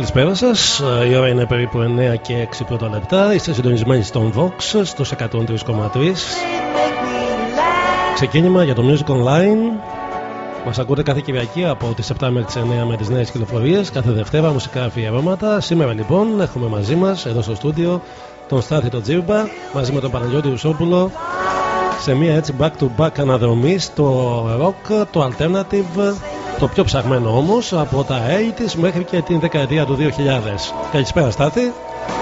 Καλησπέρα σας. Η ώρα είναι περίπου 9 και 6 πρώτα λεπτά. Είστε συντονισμένοι στον Vox στο 103,3. Ξεκίνημα για το Music Online. Μας ακούτε κάθε Κυριακή από τις 7 μέχρι τις 9 με τις νέες κυκλοφορίες. Κάθε Δευτέρα μουσικά αφιερώματα. Σήμερα λοιπόν έχουμε μαζί μας εδώ στο στούντιο τον Στάθη τον Τζίρμπα μαζί με τον Παναγιώτη Ουσόπουλο σε μια έτσι back to back αναδρομή στο rock, το alternative το πιο ψαγμένο όμως από τα 80's μέχρι και την δεκαετία του 2000. Καλησπέρα Στάθη.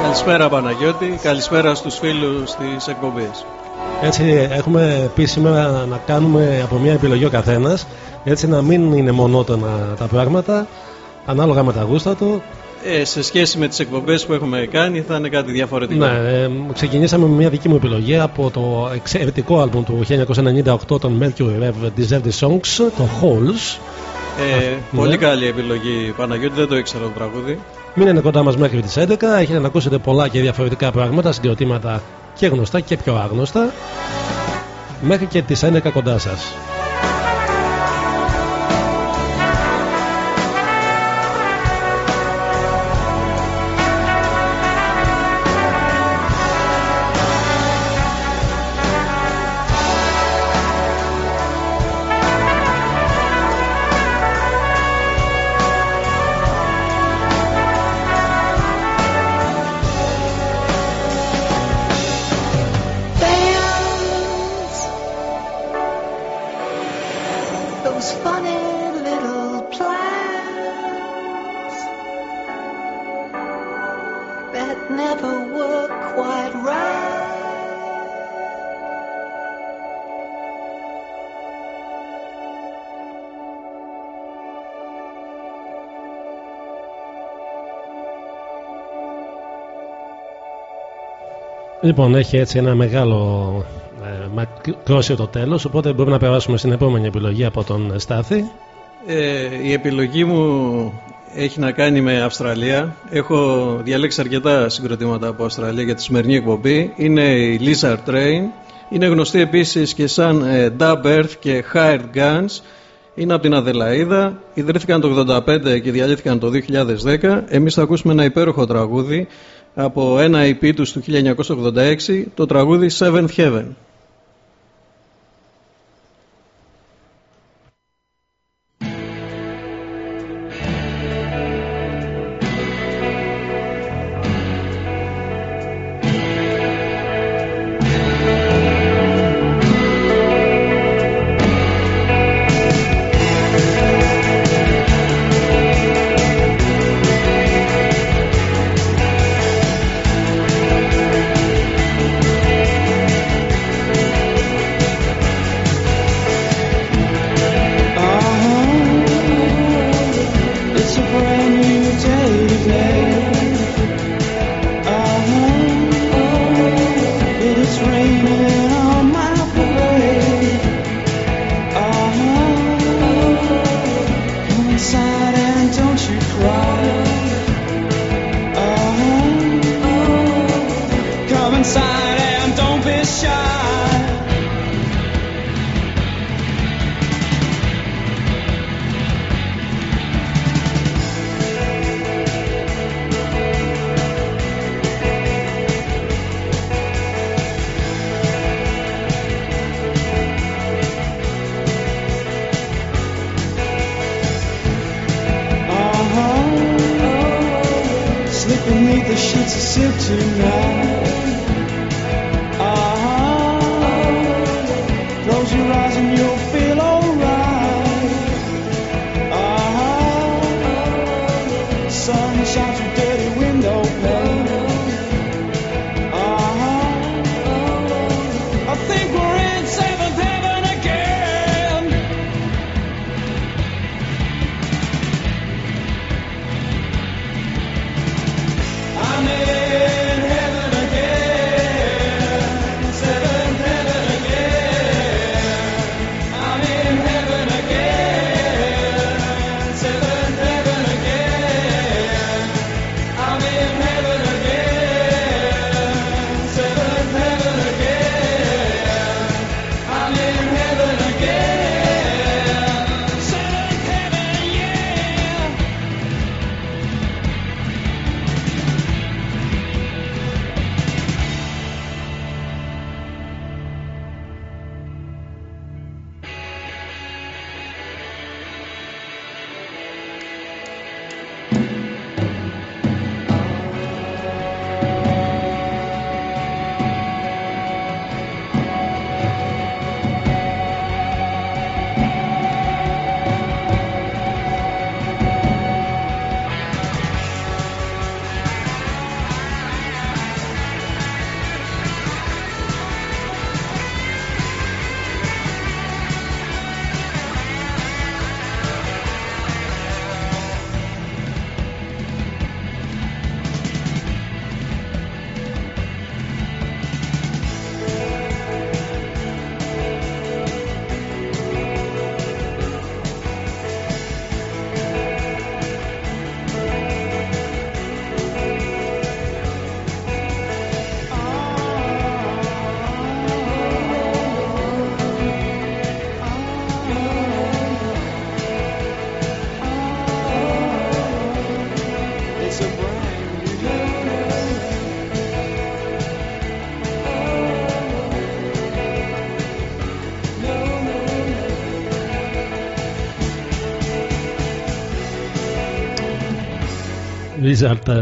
Καλησπέρα Παναγιώτη, καλησπέρα στους φίλους της εκπομπής. Έτσι έχουμε πει σήμερα να κάνουμε από μια επιλογή ο καθένας έτσι να μην είναι μονότονα τα πράγματα ανάλογα με τα γούστα του ε, σε σχέση με τις εκπομπές που έχουμε κάνει θα είναι κάτι διαφορετικό. Ναι, ε, ξεκινήσαμε με μια δική μου επιλογή από το εξαιρετικό άλμπουμ του 1998 των Mercury Rev Deserted Songs, το Holes ε, πολύ ναι. καλή επιλογή, Παναγιώτη, δεν το ήξερα το τραγούδι. Μείνετε κοντά μας μέχρι τις 11. Έχετε να ακούσετε πολλά και διαφορετικά πράγματα, συγκροτήματα και γνωστά και πιο άγνωστα. Μέχρι και τις 11 κοντά σας. Λοιπόν, έχει έτσι ένα μεγάλο ε, το τέλος, οπότε μπορούμε να περάσουμε στην επόμενη επιλογή από τον Στάθη. Ε, η επιλογή μου έχει να κάνει με Αυστραλία. Έχω διαλέξει αρκετά συγκροτήματα από Αυστραλία για τη σημερινή εκπομπή. Είναι η Lizard Train. Είναι γνωστή επίσης και σαν ε, Dub Earth και Hired Guns. Είναι από την Αδελαίδα. Ιδρύθηκαν το 1985 και διαλύθηκαν το 2010. Εμείς θα ακούσουμε ένα υπέροχο τραγούδι από ένα EP τους του 1986, το τραγούδι Seventh Heaven. to me.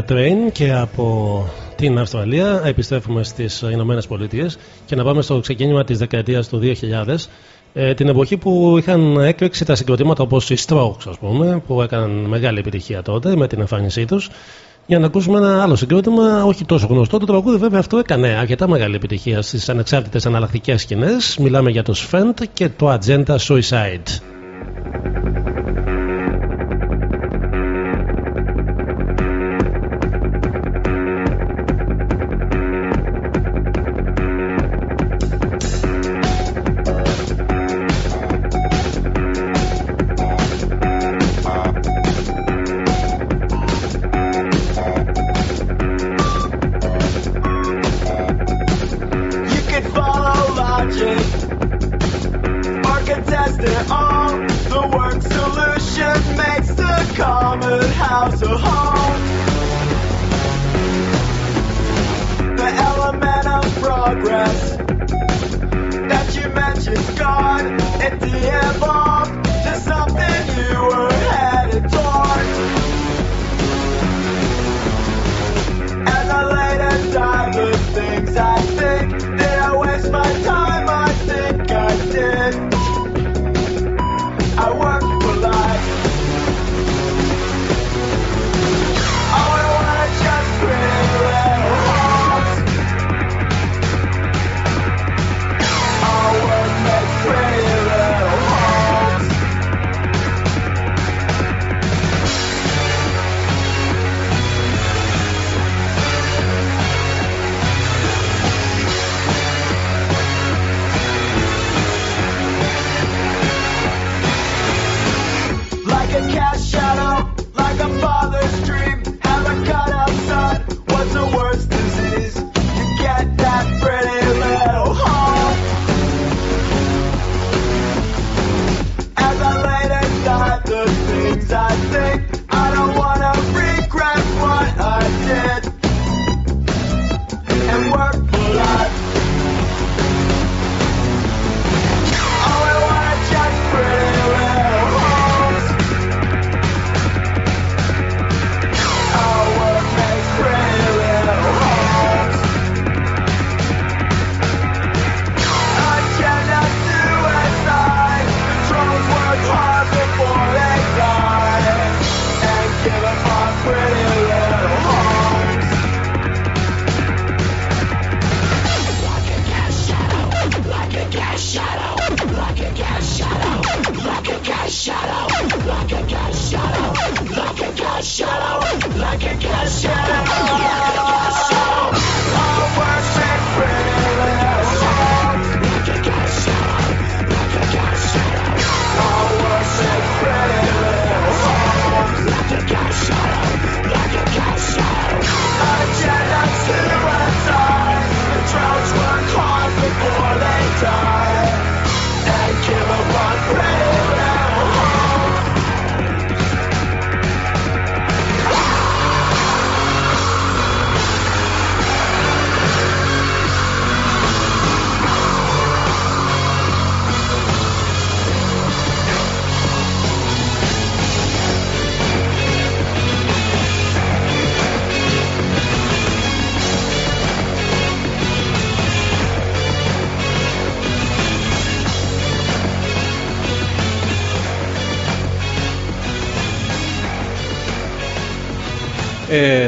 Train και από την Αυστραλία επιστρέφουμε στις Ηνωμένες Πολιτείες και να πάμε στο ξεκίνημα της δεκαετίας του 2000 ε, την εποχή που είχαν έκρηξει τα συγκροτήματα όπως οι Strokes ας πούμε που έκαναν μεγάλη επιτυχία τότε με την εμφάνισή τους για να ακούσουμε ένα άλλο συγκρότημα, όχι τόσο γνωστό. Το τραγούδι βέβαια αυτό έκανε αρκετά μεγάλη επιτυχία στις ανεξάρτητες αναλλακτικές σκηνές. Μιλάμε για το Sfent και το Agenda Suicide. The element of progress that you mentioned is gone. It's the.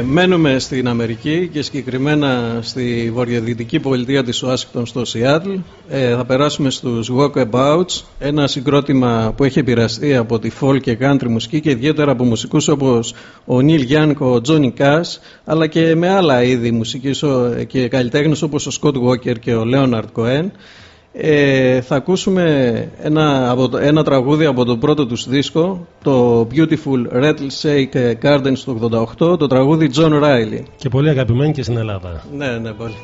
Μένουμε στην Αμερική και συγκεκριμένα στη βορειοδυτική πολιτεία της Ουάσιγκτον στο Σιάτλ. Ε, θα περάσουμε στους Walkabouts, ένα συγκρότημα που έχει επηρεαστεί από τη folk και country μουσική και ιδιαίτερα από μουσικούς όπως ο Νίλ Γιάνκο, ο Τζόνι Κάς, αλλά και με άλλα είδη μουσικής και καλλιτέχνες όπως ο Σκοτ Walker και ο Λέοναρτ Κοέν. Ε, θα ακούσουμε ένα, ένα τραγούδι από το πρώτο τους δίσκο το Beautiful Rattlesnake Gardens του 88 το τραγούδι John Riley και πολύ αγαπημένο και στην Ελλάδα. Ναι ναι πολύ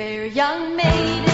young maiden.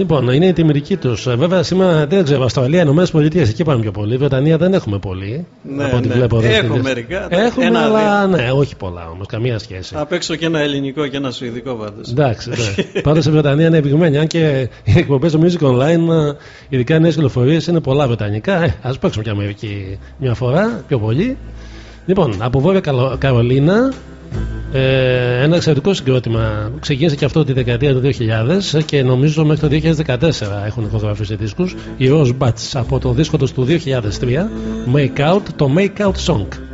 Λοιπόν, είναι η τιμηρική τους. Ε, βέβαια, σήμερα δεν ξέρω, Αυστραλία, Ηνωμένες Πολιτείες, εκεί πάμε πιο πολύ. Βρετανία δεν έχουμε πολύ. Ναι, από ό,τι ναι. βλέπω Έχω μερικά. Έχουμε, ένα, αλλά ναι, όχι πολλά όμως, καμία σχέση. Απ' έξω και ένα ελληνικό και ένα σουηδικό πάντως. Εντάξει, ναι. πάντως η Βρετανία είναι επιγμένη. Αν και οι εκπομπές του Music Online, ειδικά οι νέες κυκλοφορίες, είναι πολλά βρετανικά. Ε, Α παίξουμε και Αμερική μια φορά, πιο πολύ. Λοιπόν, από Βόρεια Καρολίνα ε, ένα εξαιρετικό συγκρότημα. Ξεκίνησε και αυτό τη δεκαετία του 2000 και νομίζω μέχρι το 2014 έχουν ηχογραφήσει δίσκους. Οι Rose Bats από το δίσκο τους 2003 Make Out, το Make Out Song.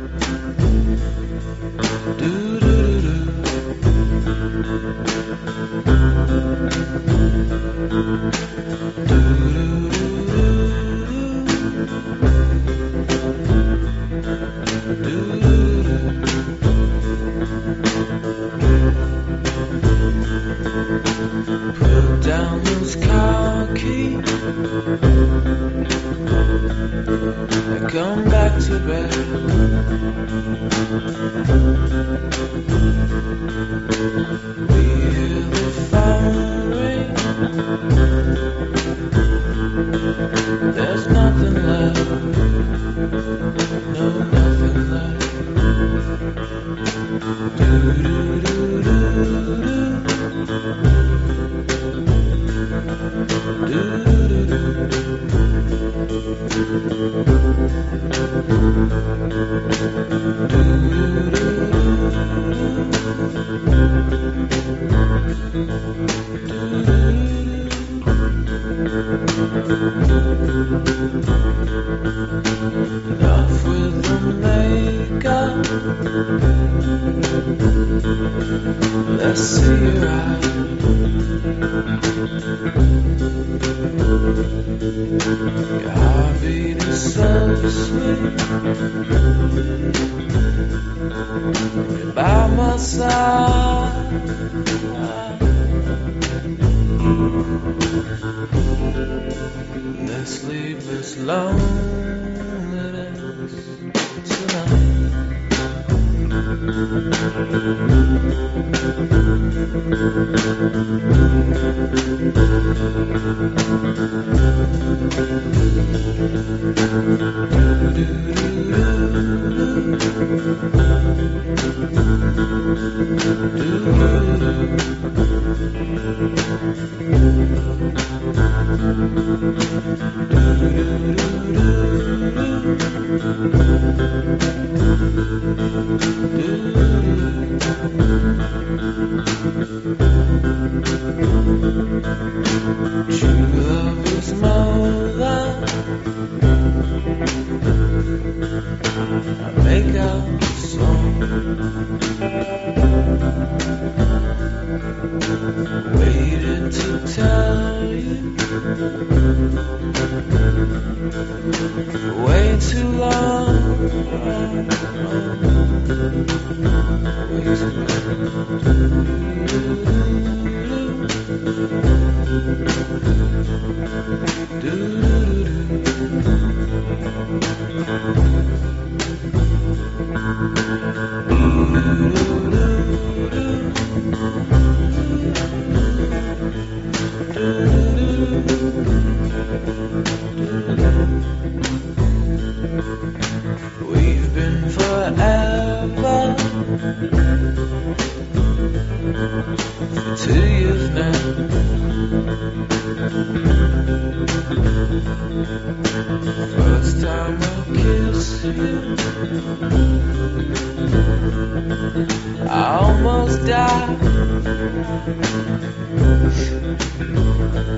So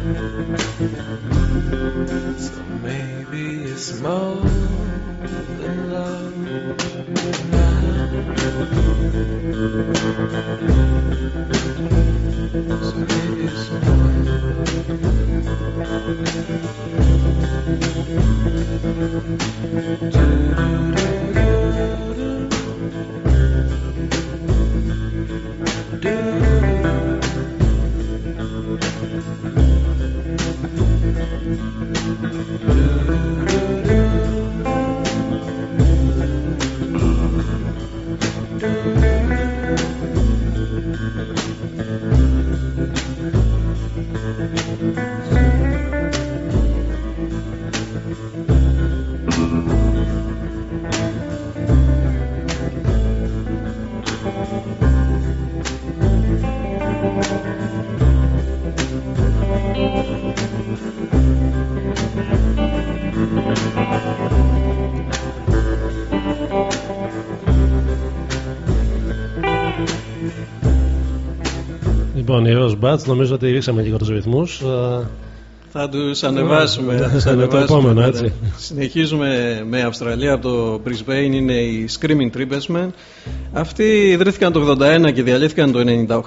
maybe it's more. Λοιπόν, οι Rose Bats νομίζω ότι ρίξαμε λίγο τους ρυθμούς. Θα τους ανεβάσουμε. Θα το επόμενο, έτσι. Συνεχίζουμε με Αυστραλία από το Brisbane, είναι οι Screaming Tribesmen. Αυτοί ιδρύθηκαν το 81 και διαλύθηκαν το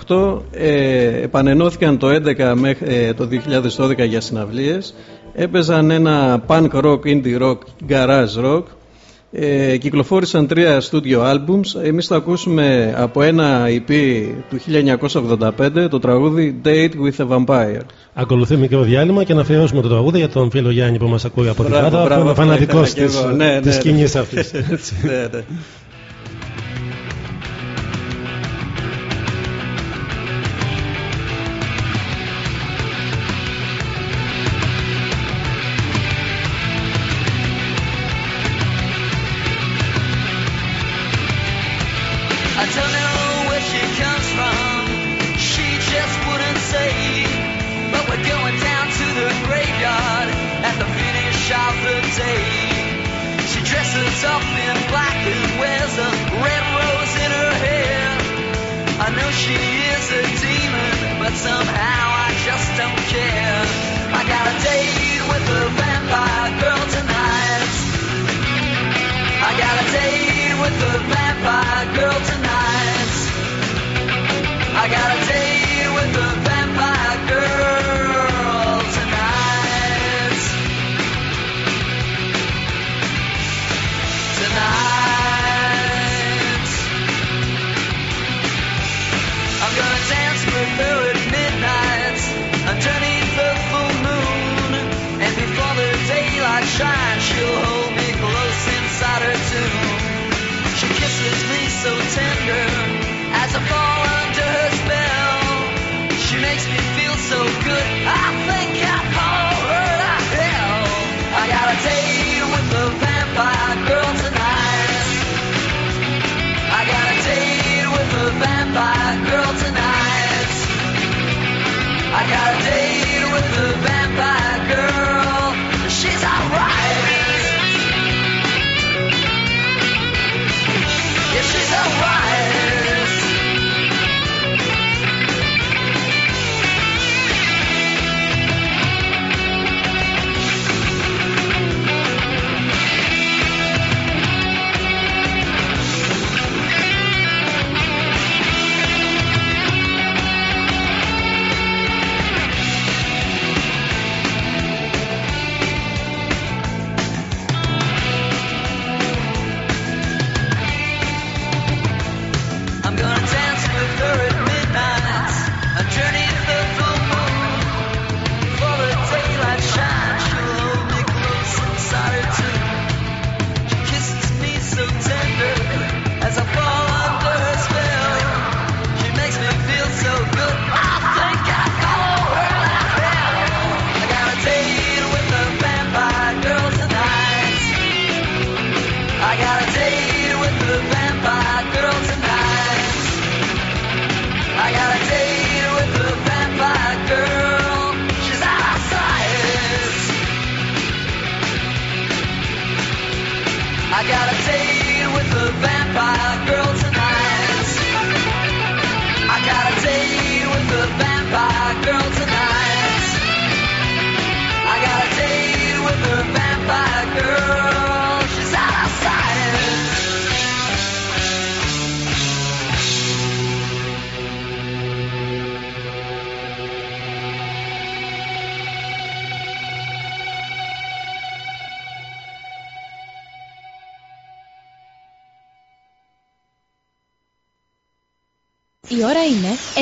98. Ε, επανενώθηκαν το 11 μέχρι ε, το 2012 για συναυλίες. Έπαιζαν ένα punk rock, indie rock, garage rock ε, κυκλοφόρησαν τρία studio albums. Εμείς θα ακούσουμε από ένα EP του 1985 το τραγούδι Date with a Vampire. Ακολουθεί μικρό διάλειμμα και να αφιερώσουμε το τραγούδι για τον φίλο Γιάννη που μας ακούει από την Κάτα που είναι φανατικός της, ναι, ναι, της σκηνής αυτής. ναι, ναι.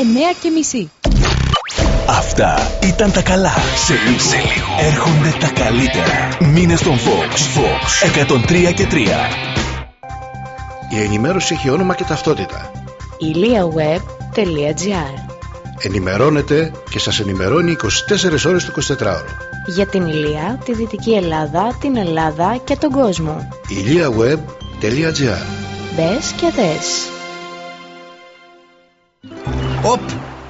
9.30. Αυτά ήταν τα καλά. Σε λίγο, σε λίγο. έρχονται τα καλύτερα. Μήνε στον Fox. Fox 103 και 3. Η ενημέρωση έχει όνομα και ταυτότητα. iliaweb.gr Ενημερώνετε και σας ενημερώνει 24 ώρες το 24ωρο. Για την Ηλία, τη Δυτική Ελλάδα, την Ελλάδα και τον κόσμο. iliaweb.gr Μπες και δες.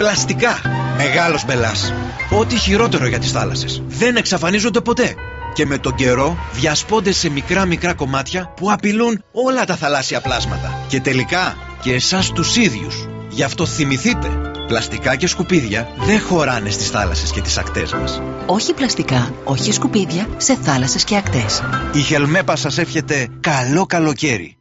Πλαστικά. Μεγάλος μπελάς. Ό,τι χειρότερο για τις θάλασσες. Δεν εξαφανίζονται ποτέ. Και με τον καιρό διασπώνται σε μικρά μικρά κομμάτια που απειλούν όλα τα θαλάσσια πλάσματα. Και τελικά και εσάς τους ίδιους. Γι' αυτό θυμηθείτε Πλαστικά και σκουπίδια δεν χωράνε στις θάλασσες και τις ακτές μας. Όχι πλαστικά, όχι σκουπίδια σε θάλασσες και ακτές. Η Χελμέπα σας εύχεται καλό καλοκαίρι.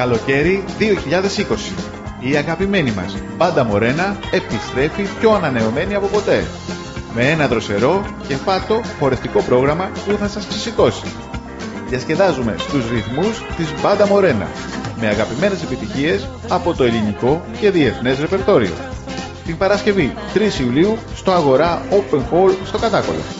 Καλοκαίρι 2020. Η αγαπημένη μας Πάντα Μορένα επιστρέφει πιο ανανεωμένη από ποτέ. Με ένα δροσερό και φάτο χορευτικό πρόγραμμα που θα σας ξεσηκώσει. Διασκεδάζουμε στους ρυθμούς της Μπάντα Μορένα με αγαπημένες επιτυχίες από το ελληνικό και διεθνές ρεπερτόριο. Την Παρασκευή 3 Ιουλίου στο Αγορά Open Hall στο Κατάκολο.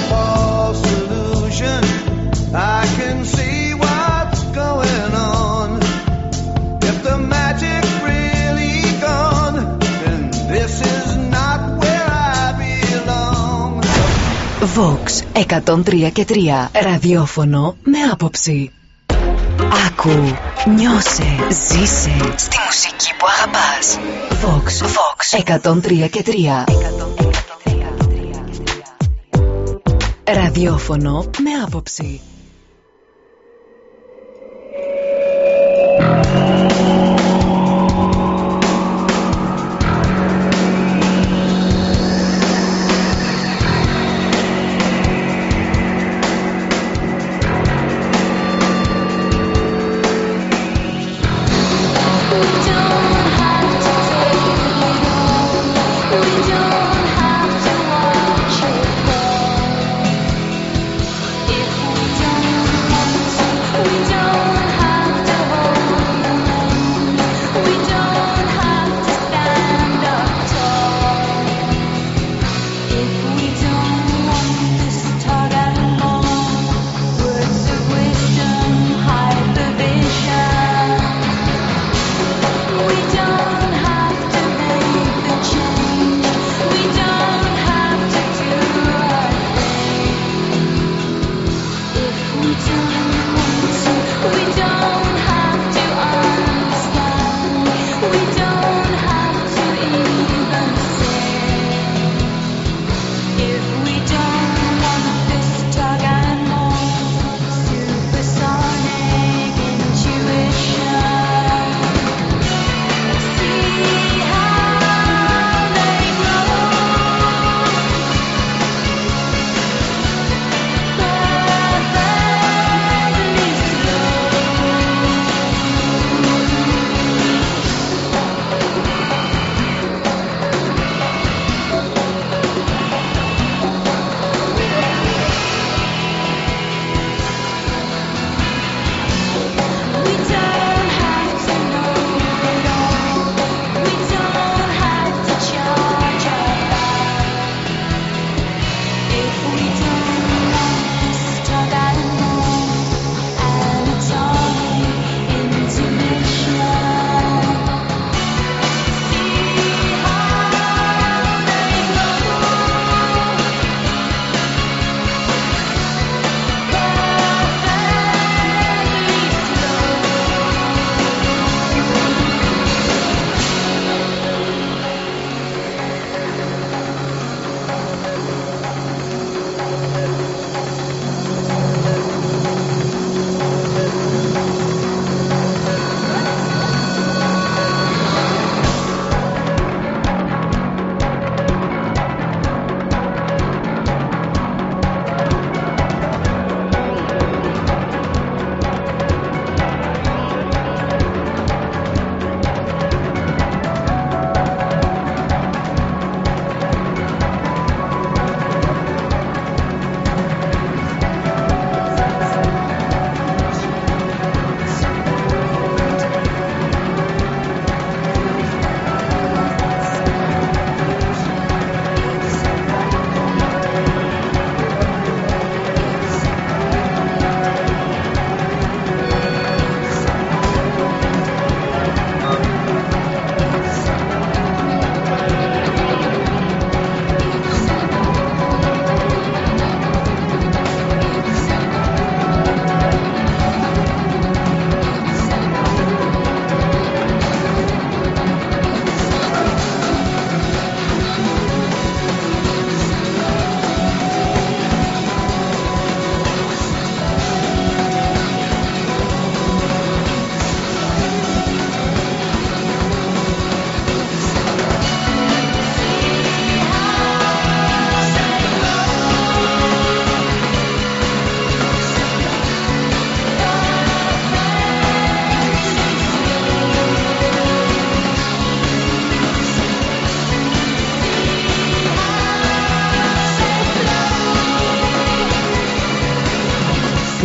Vox 103 και 3 ραδιόφωνο με άποψη. Άκου, νιώσε, ζήσε στη μουσική που αγαπάς. Vox, Vox 103 και 3 ραδιόφωνο με άποψη.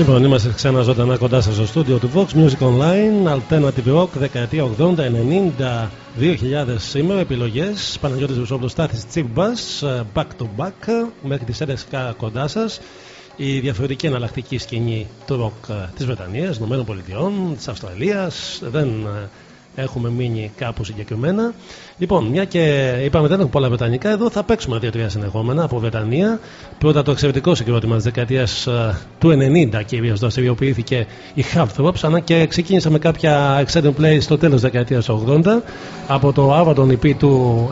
Λοιπόν, είμαστε ξανά ζωντανά κοντά σας στο στούντιο του Vox Music Online, Alternative Rock, δεκαετία 80, 90, 2000 σήμερα. Επιλογές Παναγιώτης Βουσόπουλος, Στάθης Chip Bass, back to back, μέχρι τις 11 κοντά σας. Η διαφορετική εναλλακτική σκηνή του ροκ της Βρετανίας, των ΗΠΑ, της Αυστραλίας. Δεν ε, έχουμε μείνει κάπου συγκεκριμένα. Λοιπόν, μια και είπαμε δεν έχουμε πολλά βρετανικά, εδώ θα παίξουμε δύο-τρία συνεχόμενα από Βρετανία. Πρώτα το εξαιρετικό συγκρότημα της δεκαετίας ε, του 90 κυρίως, δραστηριοποιήθηκε η Halfthrops, αλλά και ξεκίνησα με κάποια exciting play στο τέλος της δεκαετίας 80. Από το Avalon EP του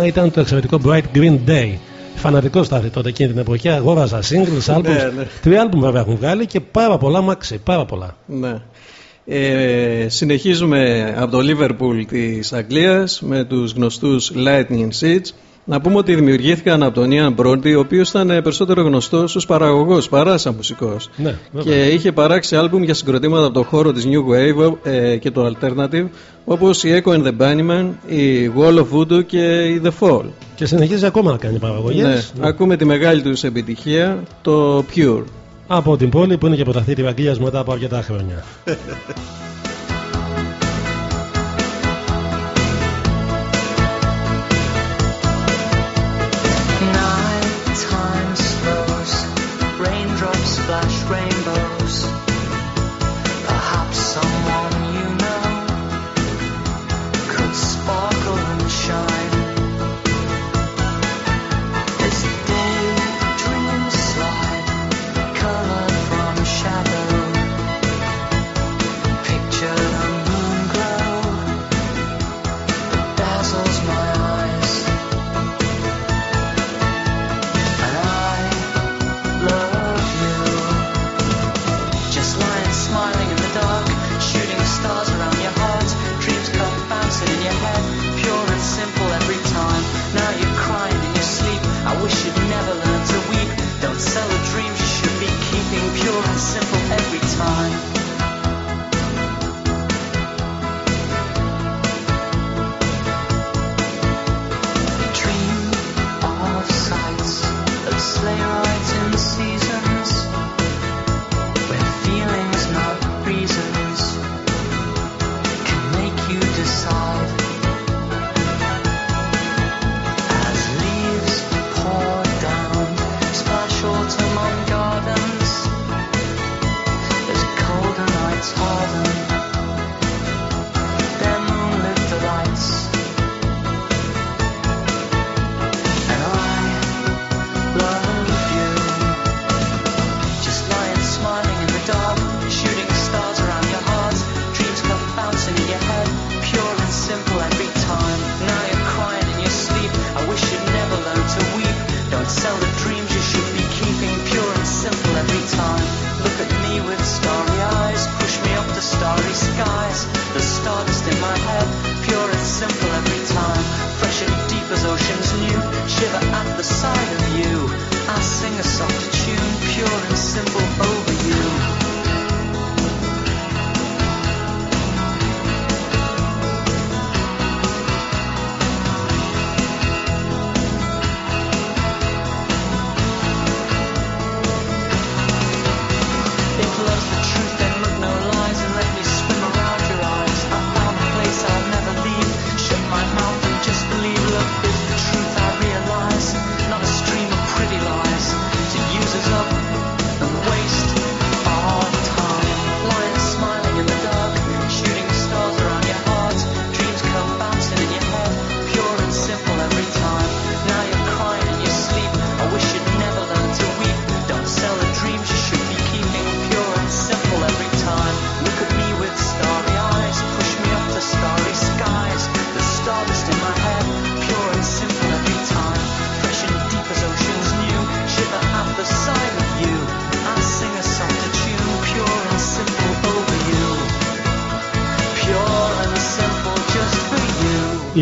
91 ήταν το εξαιρετικό Bright Green Day. Φανατικός στάθη τότε εκείνη την εποχή. Αγόραζα singles, albums. Ναι, ναι. Τρία album βέβαια έχουν βγάλει και πάρα πολλά μάξι. Πάρα πολλά. Ναι. Ε, συνεχίζουμε από το Liverpool της Αγγλίας με τους γνωστούς Lightning Seeds. Να πούμε ότι δημιουργήθηκαν από τον Ian Brody, ο οποίος ήταν περισσότερο γνωστός ως παραγωγός παράς σαν μουσικός. Ναι, βέβαια. Και είχε παράξει άλμπουμ για συγκροτήματα από το χώρο της New Wave ε, και το Alternative, όπως η Echo and the Bunnymen, η Wall of Voodoo και η The Fall. Και συνεχίζει ακόμα να κάνει παραγωγές. Ναι, ακούμε τη μεγάλη τους επιτυχία, το Pure. Από την πόλη που είναι και πρωταθλήτρια Αγγλίας μετά από αρκετά χρόνια.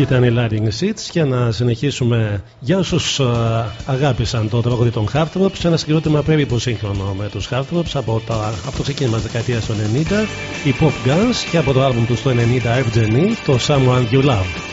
Ήταν η Lighting Seats και να συνεχίσουμε για όσους αγάπησαν το τραγούδι των Heartthrobs ένα συγκρότημα περίπου σύγχρονο με τους Heartthrobs από, τα, από το ξεκίνημα της δεκαετίας του 90 οι Pop Guns και από το άλμπουμ τους στο 90 FGNE το Someone You Love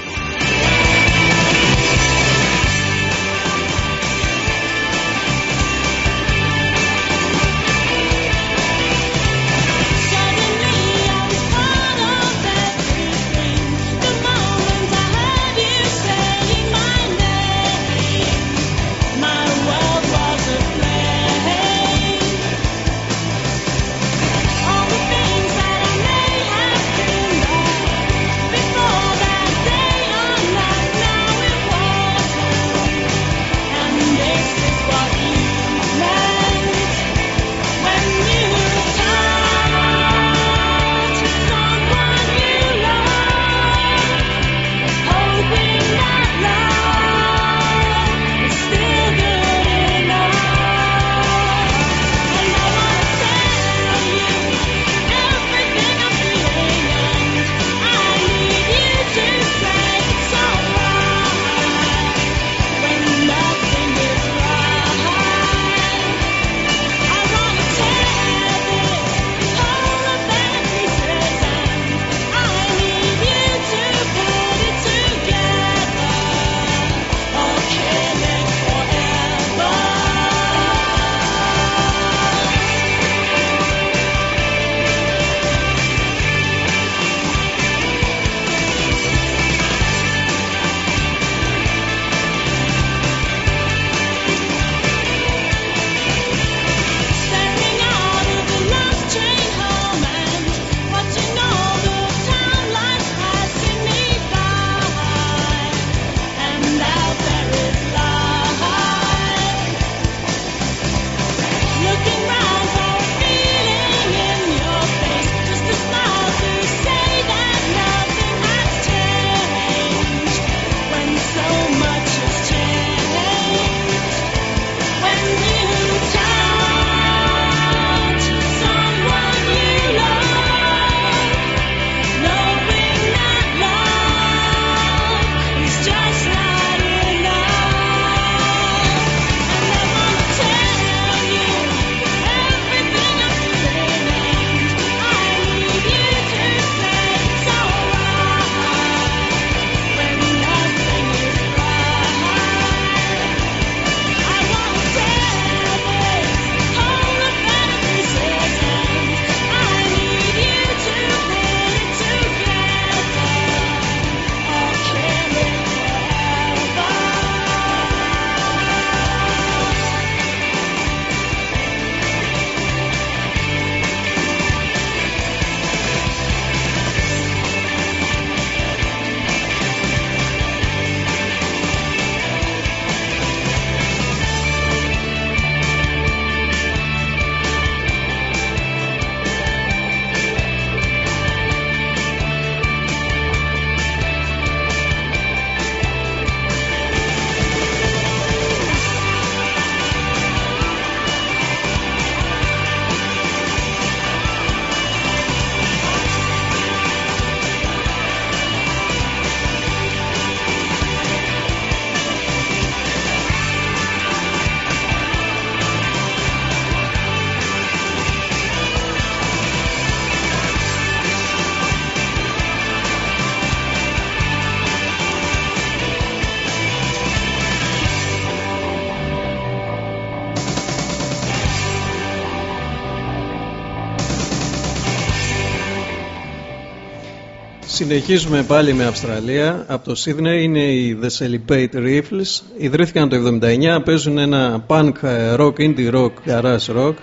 Συνεχίζουμε πάλι με Αυστραλία. Από το Σίδνεϊ είναι οι The Celibate Riffles. Ιδρύθηκαν το 79, παίζουν ένα punk rock, indie rock, garage rock.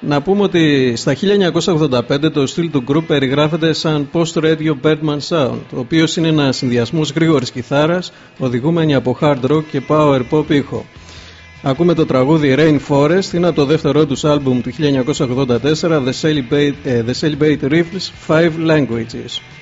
Να πούμε ότι στα 1985 το στυλ του group περιγράφεται σαν post-radio Birdman Sound, ο οποίος είναι ένας συνδυασμός γρήγορης κιθάρας, οδηγούμενη από hard rock και power pop ήχο. Ακούμε το τραγούδι Rainforest, είναι από το δεύτερο τους άλμπουμ του 1984, The Celibate, ε, The Celibate Riffles, Five Languages.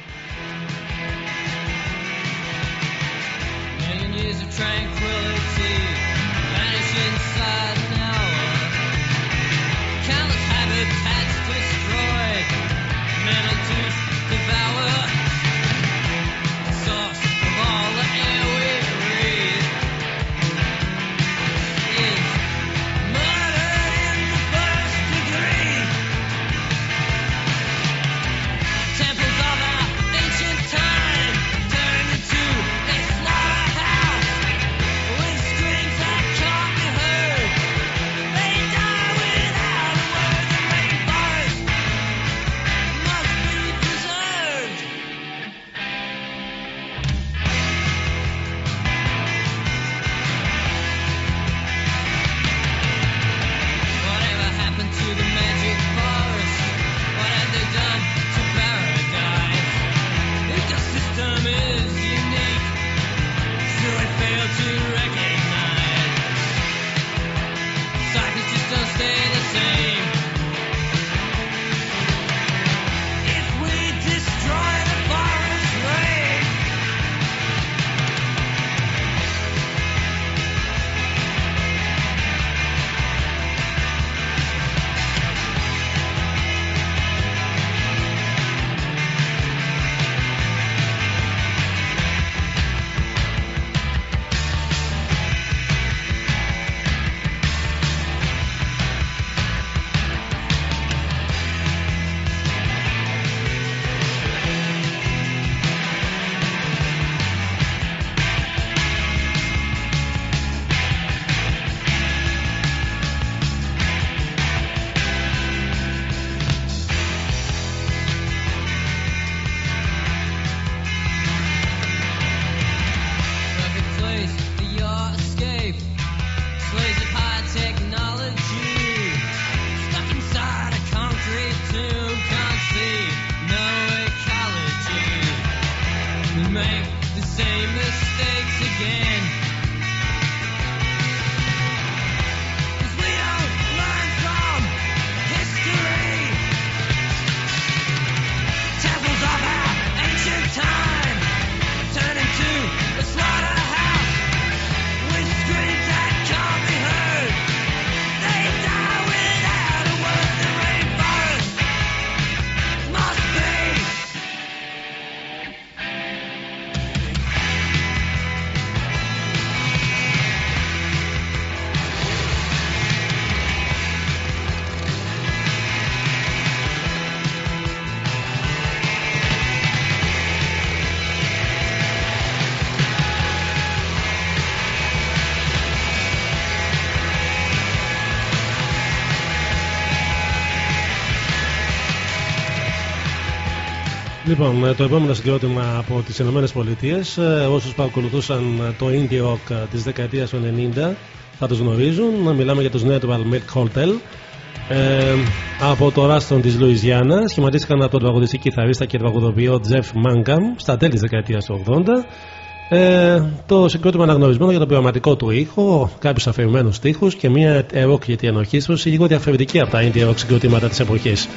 Λοιπόν, ε, το επόμενο συγκρότημα από τις ΗΠΑ, όσους παρακολουθούσαν ε, το indie rock ε, της δεκαετίας του 90 θα τους γνωρίζουν. Μιλάμε για τους Network Milk Hotel. Ε, από το Ράστον της Λουιζιάννα σχηματίστηκαν από τον τραγουδιστή κιθαρίστα και τραγουδοποιό Jeff Mangum στα τέλη της δεκαετίας του 80. Ε, το συγκρότημα αναγνωρισμένο για τον πειραματικό του ήχο, κάποιους αφηρημένους τείχου και μια ερόκλητη ενορχήστρωση λίγο διαφορετική από τα indie rock συγκροτήματα της εποχής.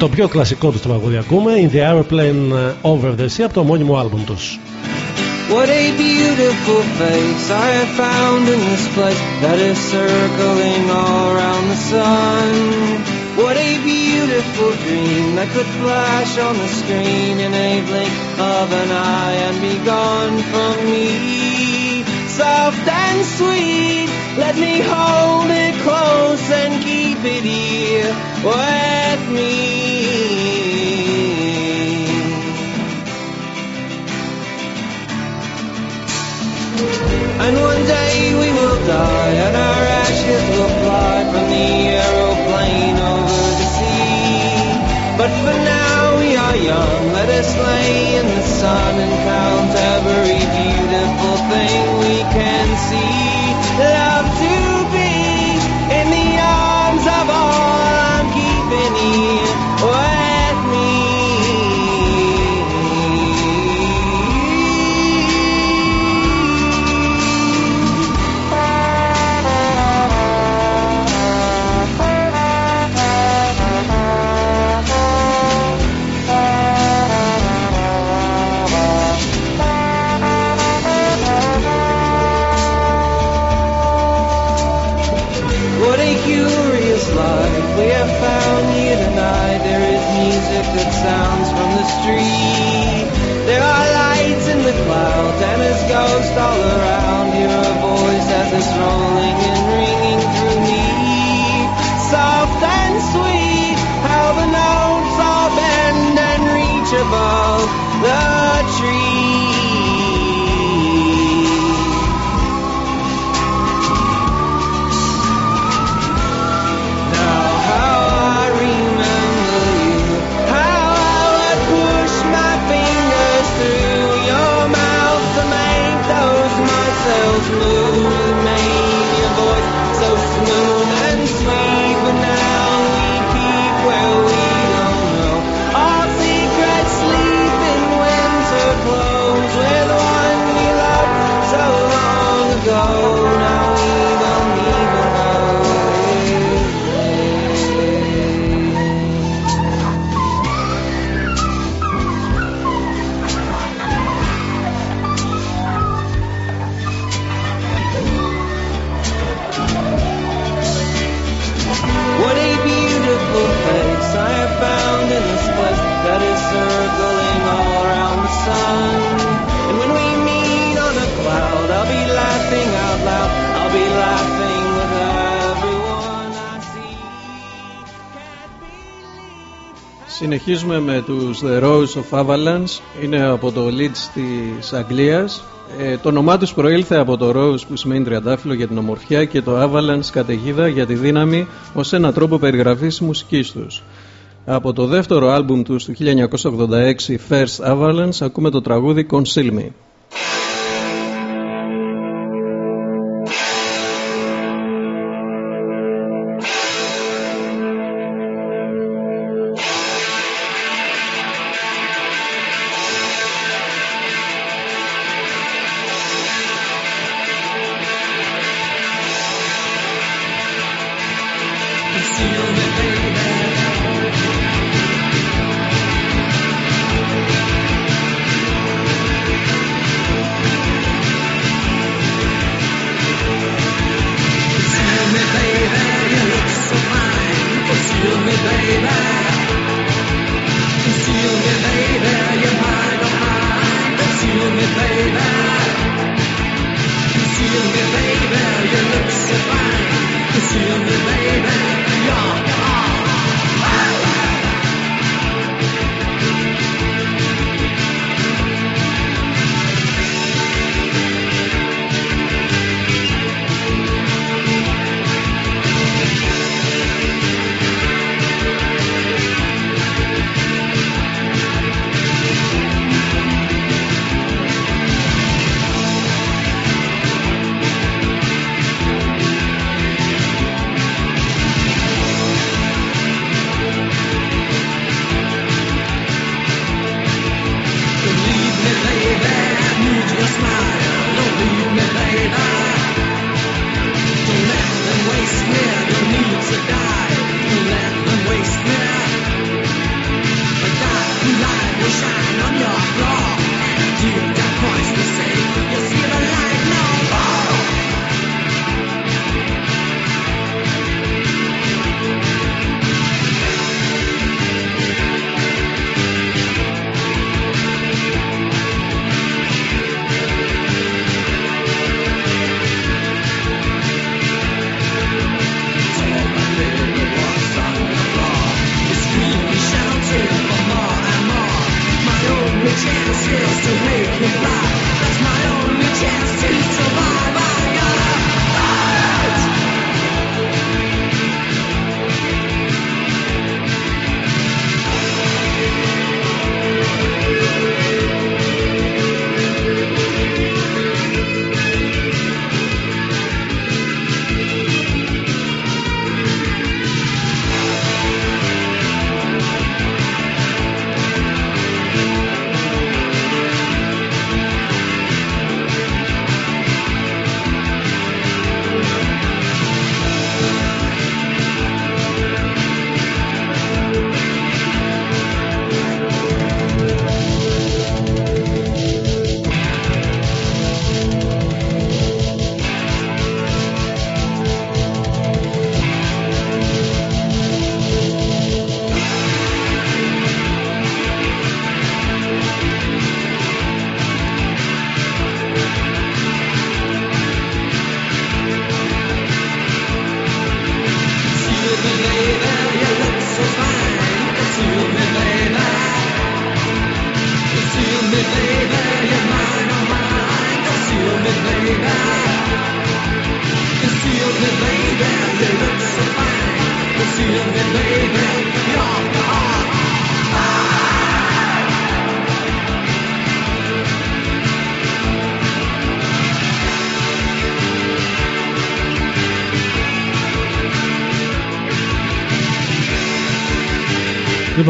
Το πιο κλασικό του τραγούδι ακούμε In the Airplane Over the Sea από το μόνιμο άλμπουμ τους. What a beautiful face I have found in this place that is circling all around the sun. What a beautiful dream that could flash on the screen in a blink of an eye and be gone from me. Soft and sweet, Let me hold it close and keep it here with me. And one day we will die and our ashes will fly from the aeroplane over the sea. But for now we are young, let us lay in the sun and count every beautiful all around. Your voice as it's rolling. Συνεχίζουμε με τους The Rose of Avalanche. Είναι από το Leeds της Αγγλίας. Ε, το όνομά τους προήλθε από το Rose που σημαίνει τριαντάφυλλο για την ομορφιά και το Avalanche καταιγίδα για τη δύναμη ως ένα τρόπο περιγραφής μουσικής τους. Από το δεύτερο άλμπουμ τους του 1986 First Avalanche ακούμε το τραγούδι Conceal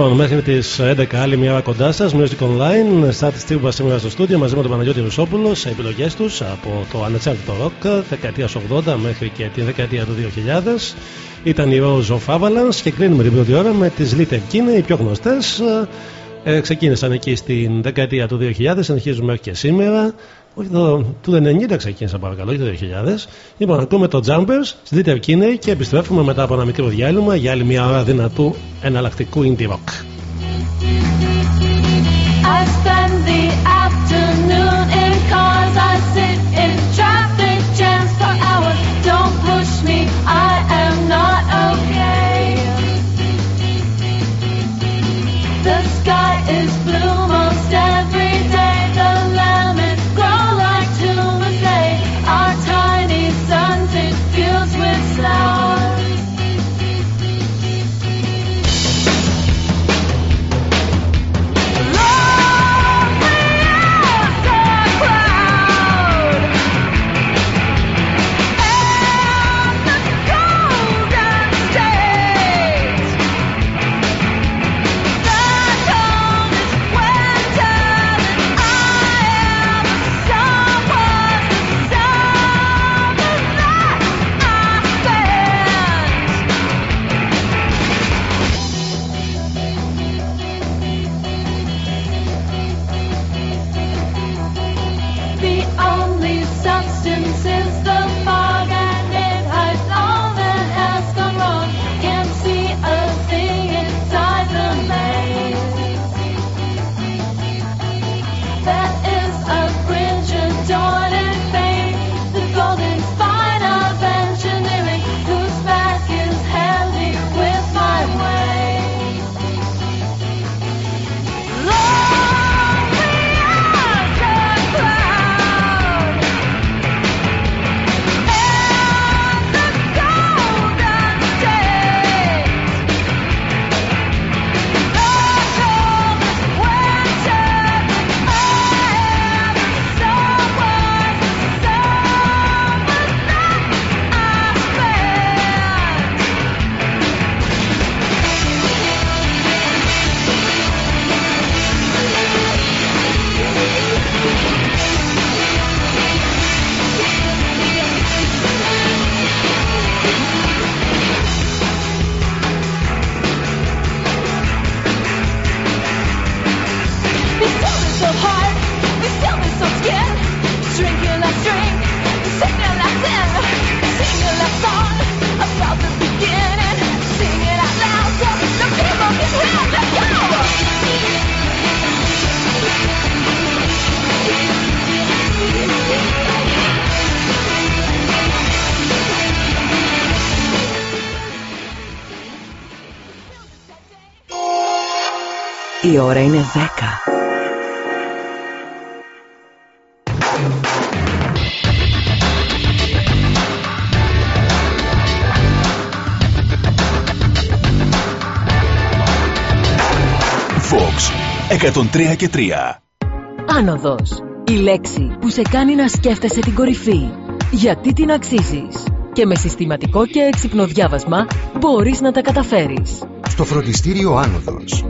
Λοιπόν, μέχρι τις 11 άλλη μια ώρα κοντά σας, Music Online. Σαν τη στιγμή σήμερα στο στούντιο μαζί με τον Παναγιώτη Ρουσόπουλο σε επιλογές τους από το ανεξάρτητο rock δεκαετίας 80 μέχρι και τη δεκαετία του 2000. Ήταν η Rose of Avalanche και κλείνουμε την πρώτη ώρα με τις Little King, οι πιο γνωστές. Ε, ξεκίνησαν εκεί στην δεκαετία του 2000, συνεχίζουμε μέχρι και σήμερα. Όχι το, του 90 ξεκίνησαν παρακαλώ, όχι το 2000. Λοιπόν, ακούμε το Jumpers, Little Kinney και επιστρέφουμε μετά από ένα μικρό διάλειμμα για άλλη μια ώρα δυνατού εναλλακτικού indie rock. I spend the Η ώρα είναι 10. Fox 103 και 3. Άνοδος. Η λέξη που σε κάνει να σκέφτεσαι την κορυφή. Γιατί την αξίζεις; Και με συστηματικό και έξυπνο διάβασμα μπορείς να τα καταφέρεις. Στο φροντιστήριο Άνοδος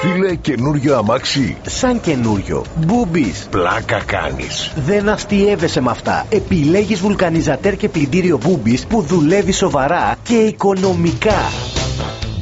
Φίλε, καινούριο αμάξι. Σαν καινούριο. Μπούμπης. Πλάκα κάνεις. Δεν αστείευεσαι με αυτά. Επιλέγεις βουλκανιζατέρ και πλυντήριο Μπούμπης που δουλεύει σοβαρά και οικονομικά.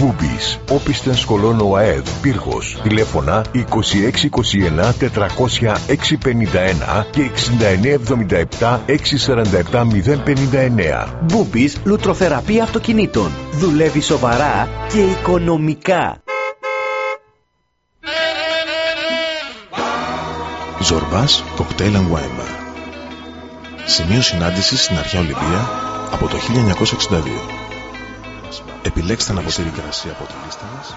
Boobies. Όπιστεν Σκολών ΟΑΕΔ. Πύργος. Τηλέφωνα 2621 400 651 και 6977 647 059. Boobies λουτροθεραπεία αυτοκινήτων. Δουλεύει σοβαρά και οικονομικά. Ζορμπάς Cocktail and Wine Bar. Σημείο συνάντησης στην αρχαία Ολυμπία από το 1962. Επιλέξτε ένα ποτήρι κρασί από τη λίστα μας.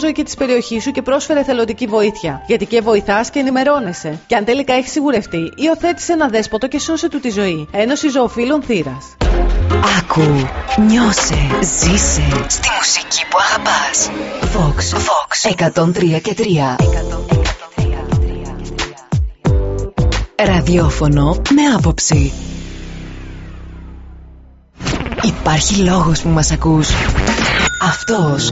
φιλοζωική της περιοχής σου και πρόσφερε θελοντική βοήθεια. Γιατί και βοηθάς και ενημερώνεσαι. Και αν τελικά έχεις σιγουρευτεί, υιοθέτησε ένα δέσποτο και σώσε του τη ζωή. Ένωση Ζωοφύλων Θήρα. Άκου, νιώσε, ζήσε στη μουσική που αγαπάς. Vox, Vox 103 και 3. Ραδιόφωνο με άποψη. Υπάρχει λόγος που μας ακούς. Αυτός.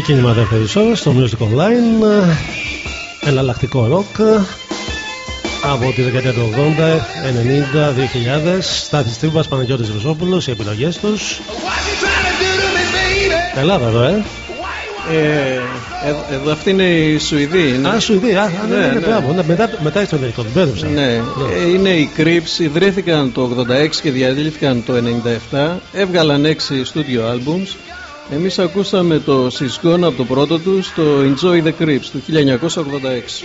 Ξεκίνημα δεύτερη ώρα στο Music Online. ε, Εναλλακτικό ροκ ε, από τη δεκαετία του 80, 90, 2000. Στάθη Τρίμπα, Παναγιώτης Βεσόπουλος, οι επιλογές τους. Ελλάδα εδώ, ε. Ε, ε, εδώ αυτή είναι η Σουηδή. Είναι... Α, Σουηδή, α, α, ναι, ναι, ναι, μπράβο. Ναι, μετά, μετά ήρθε το Αμερικό, την μπέρδεψα. Ναι, Ε, είναι οι Crips, ιδρύθηκαν το 86 και διαλύθηκαν το 97. Έβγαλαν 6 studio albums. Εμείς ακούσαμε το Sisgone από το πρώτο του στο Enjoy the Creeps του 1986.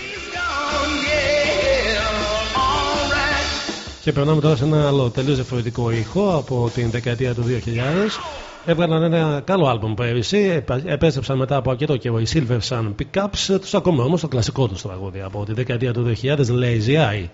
Και περνάμε τώρα σε ένα άλλο τελείως διαφορετικό ήχο από την δεκαετία του 2000. Έβγαλαν ένα καλό άλμπομ πέρυσι. επα- Επέστρεψαν μετά από αρκετό καιρό οι Silver Sun Pickups. Τους ακούμε όμως το κλασικό τους τραγούδι από τη δεκαετία του 2000, Lazy Eye.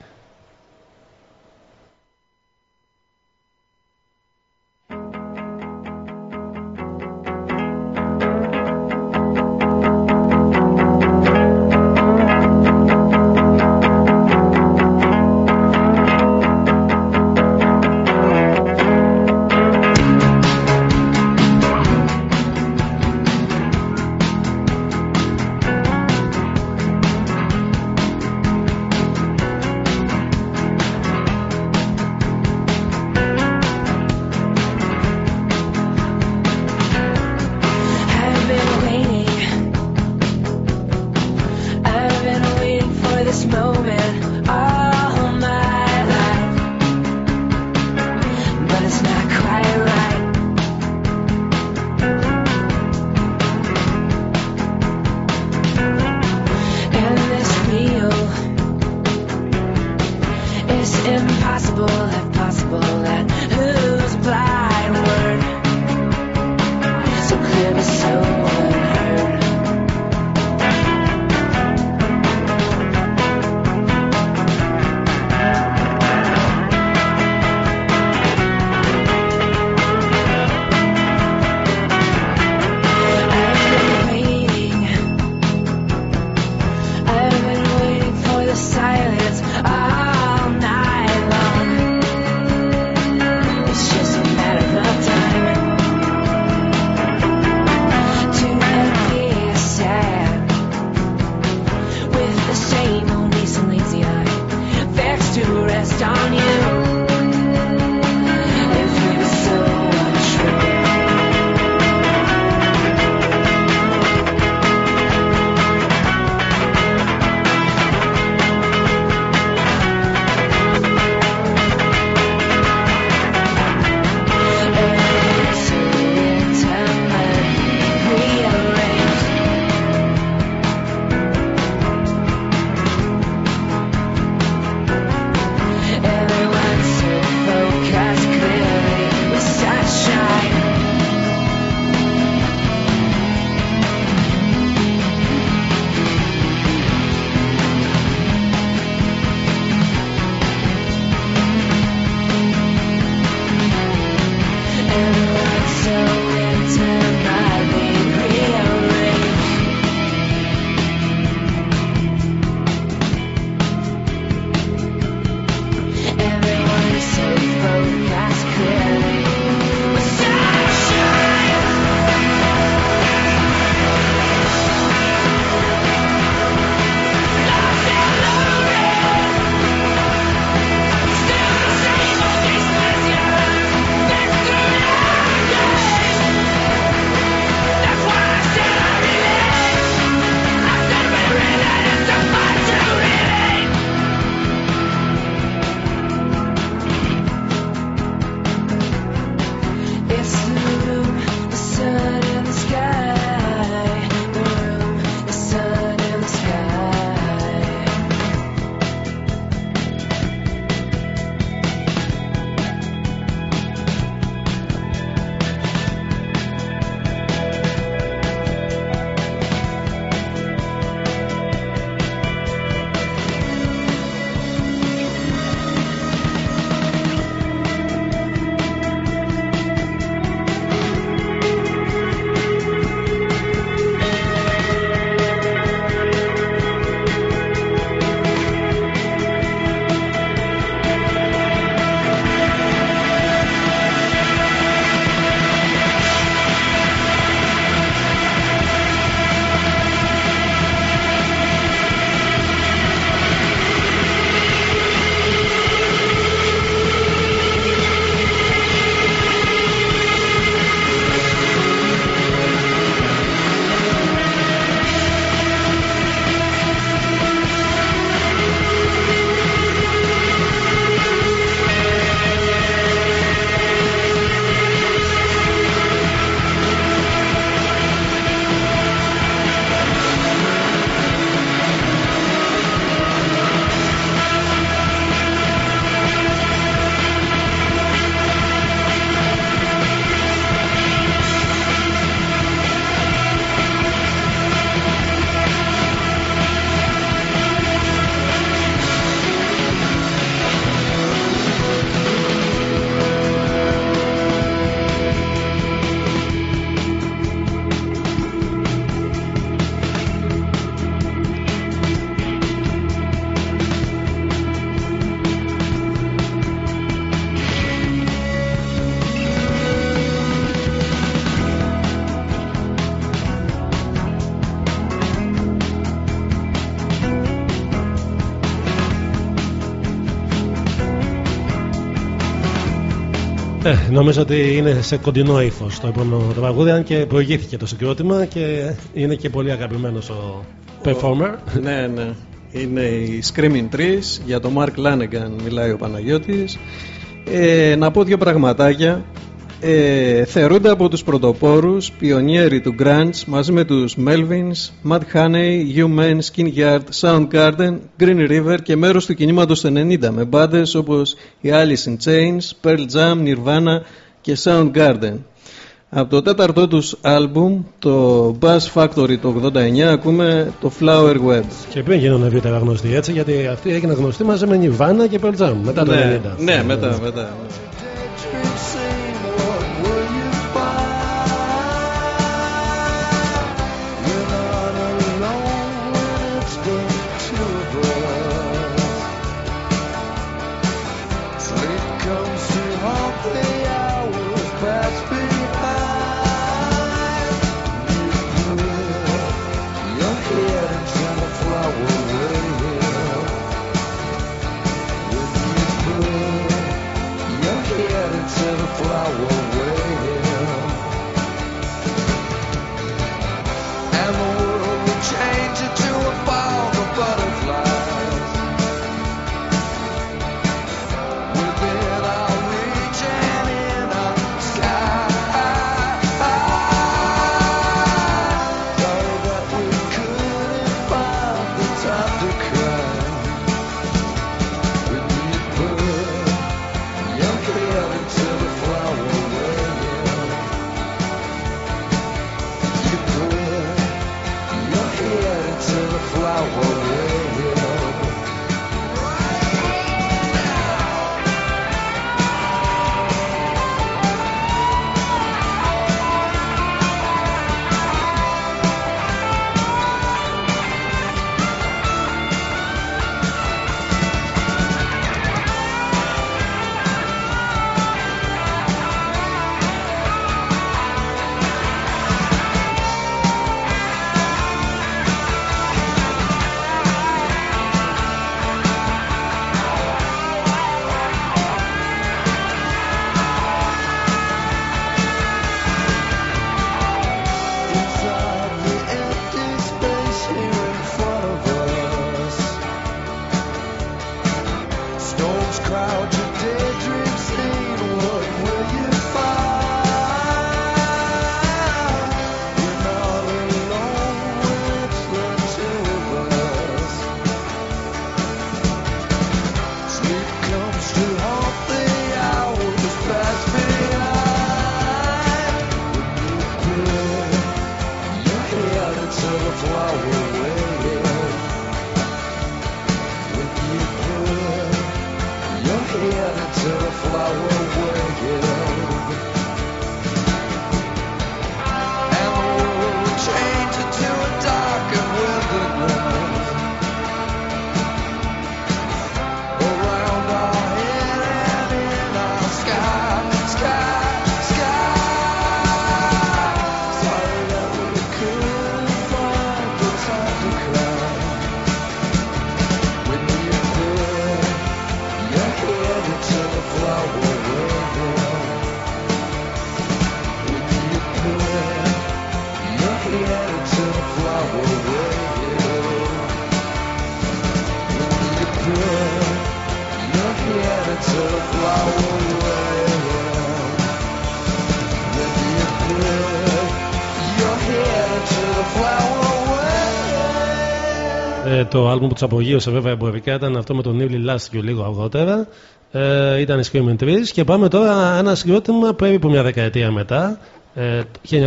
Ε, νομίζω ότι είναι σε κοντινό ύφος το επόμενο τραγούδι, αν και προηγήθηκε το συγκρότημα και είναι και πολύ αγαπημένος ο performer. ναι, ναι. Είναι η Screaming Trees, για τον Mark Lanegan μιλάει ο Παναγιώτης. Ε, να πω δύο πραγματάκια. Ε, θεωρούνται από τους πρωτοπόρους πιονιέροι του grunge μαζί με τους Melvins, Mad Honey, U-Men, Skin Yard, Soundgarden, Green River και μέρος του κινήματος του 90 με μπάντες όπως η Alice in Chains, Pearl Jam, Nirvana και Soundgarden. Από το τέταρτο τους άλμπουμ, το Bass Factory το 89, ακούμε το Flower Web. Και πριν γίνουν ευρύτερα γνωστοί έτσι, γιατί αυτή έγινε γνωστή μαζί με Nirvana και Pearl Jam μετά το ναι, 90. ναι, μετά, μετά. And του απογείωσε βέβαια εμπορικά ήταν αυτό με τον Νίβλι Λάστιο λίγο αργότερα. Ε, ήταν οι Screaming Trees και πάμε τώρα ένα συγκρότημα περίπου μια δεκαετία μετά. Ε, 1999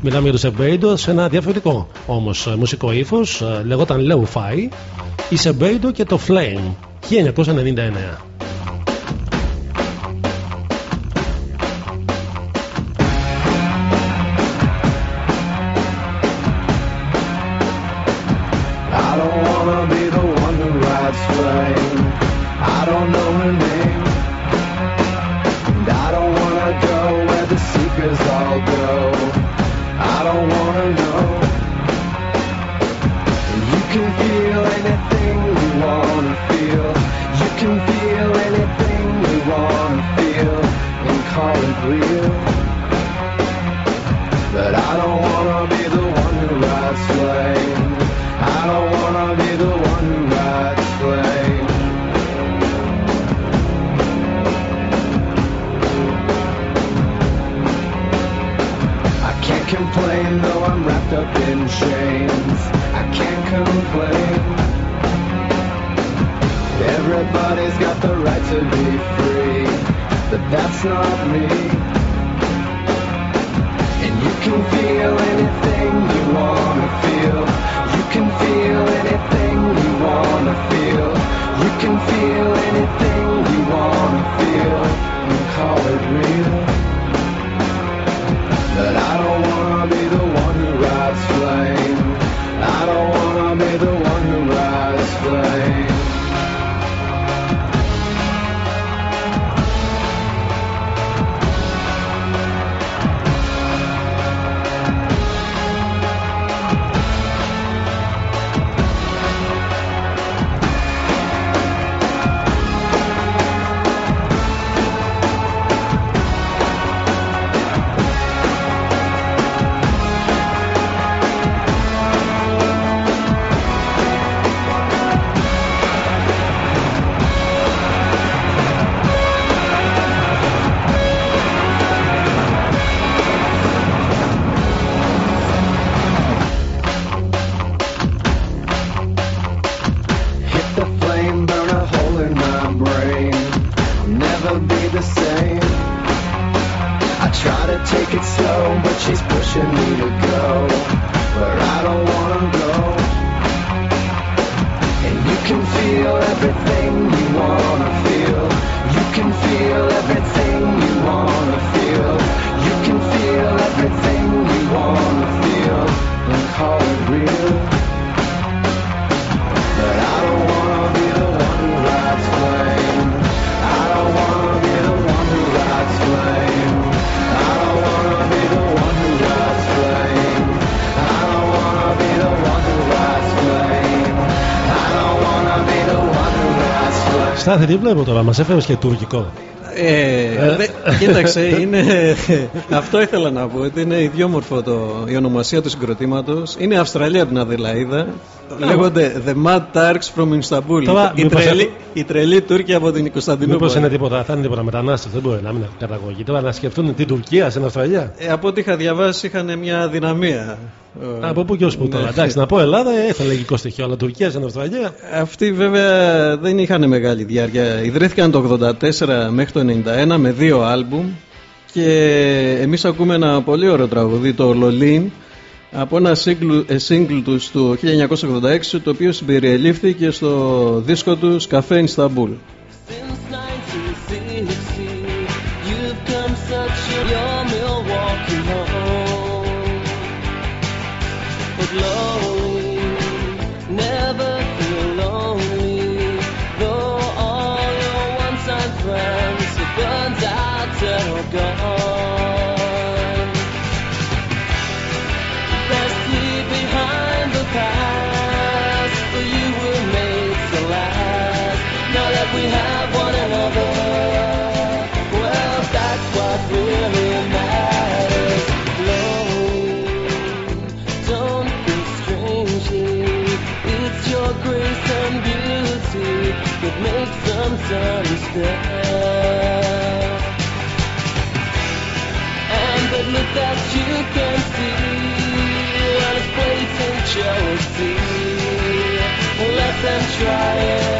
μιλάμε για το Σεμπέιντο σε ένα διαφορετικό όμως ε, μουσικό ύφος ε, λεγόταν Lo-Fi η Σεμπέιντο και το Flame 1999 Στάθη, τι βλέπω τώρα, μας έφερες και τουρκικό. Ε, δε- κοίταξε, είναι, αυτό ήθελα να πω. Ότι είναι ιδιόμορφο το, η ονομασία του συγκροτήματος. Είναι Αυστραλία από την Αδελαίδα. Λέγονται The Mad Turks from Istanbul. Τώρα, οι, μήπως τρελοί, έχω- οι τρελοί Τούρκοι από την Κωνσταντινούπολη. Μήπως είναι τίποτα, θα είναι τίποτα μετανάστες, δεν μπορεί να μην είναι καταγωγή. Τώρα να σκεφτούν την Τουρκία στην Αυστραλία. Ε, από ό,τι είχα διαβάσει είχαν μια δυναμία. Ε, Από πού και ως πού τώρα. ναι. Εντάξει, να πω Ελλάδα, ε, θα λογικό στοιχείο, αλλά Τουρκία στην Αυστραλία. Αυτοί βέβαια δεν είχαν μεγάλη διάρκεια. Ιδρύθηκαν το 84 μέχρι το 91 με δύο άλμπουμ και εμείς ακούμε ένα πολύ ωραίο τραγούδι, το Λολίν, από ένα single, ε, single τους του 1986 το οποίο συμπεριελήφθηκε στο δίσκο τους Café Istanbul. And the look that you can see jealousy. Let them try it.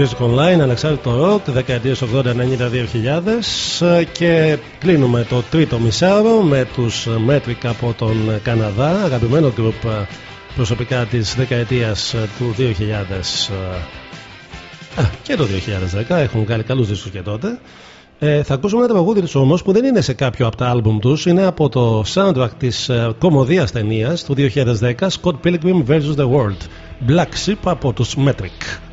Music Online, ανεξάρτητο rock, δεκαετίες 80-90-2000 και κλείνουμε το τρίτο μισάρο με τους Metric από τον Καναδά, αγαπημένο group ε, προσωπικά της δεκαετίας ε, του 2000 ε, α, και το 2010, έχουν κάνει καλούς δίσκους και τότε. Ε, θα ακούσουμε ένα τραγούδι τους όμως που δεν είναι σε κάποιο από τα άλμπουμ τους, είναι από το soundtrack της ε, κομμωδίας ταινίας του 2010, Scott Pilgrim vs. The World, Black Sheep από τους Metric.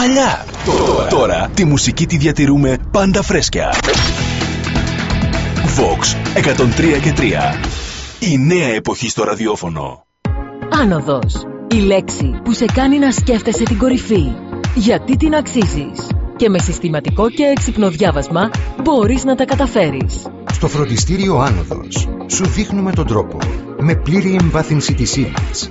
Παλιά. Τώρα, τώρα τη μουσική τη διατηρούμε πάντα φρέσκια. Vox 103 και 3. Η νέα εποχή στο ραδιόφωνο. Άνοδος. Η λέξη που σε κάνει να σκέφτεσαι την κορυφή. Γιατί την αξίζεις; Και με συστηματικό και έξυπνο διάβασμα μπορείς να τα καταφέρεις. Στο φροντιστήριο Άνοδος σου δείχνουμε τον τρόπο. Με πλήρη εμβάθυνση της ύλης.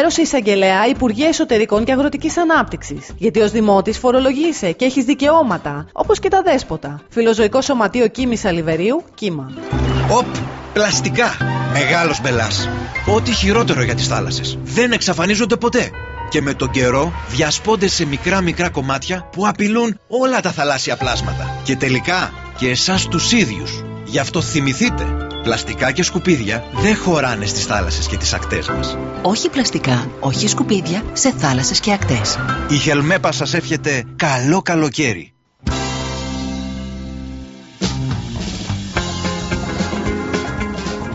εισαγγελέα Υπουργεία Εσωτερικών και Αγροτικής Ανάπτυξης. Γιατί ως δημότης φορολογείσαι και έχεις δικαιώματα, όπως και τα δέσποτα. Φιλοζωικό Σωματείο Κίμης Αλιβερίου, κύμα. Οπ, πλαστικά. Μεγάλος μπελάς. Ό,τι χειρότερο για τις θάλασσες. Δεν εξαφανίζονται ποτέ. Και με τον καιρό διασπώνται σε μικρά μικρά κομμάτια που απειλούν όλα τα θαλάσσια πλάσματα. Και τελικά και εσάς τους ίδιους. Γι' αυτό θυμηθείτε, πλαστικά και σκουπίδια δεν χωράνε στις θάλασσες και τις ακτές μας. Όχι πλαστικά, όχι σκουπίδια σε θάλασσες και ακτές. Η Χελμέπα σας εύχεται καλό καλοκαίρι.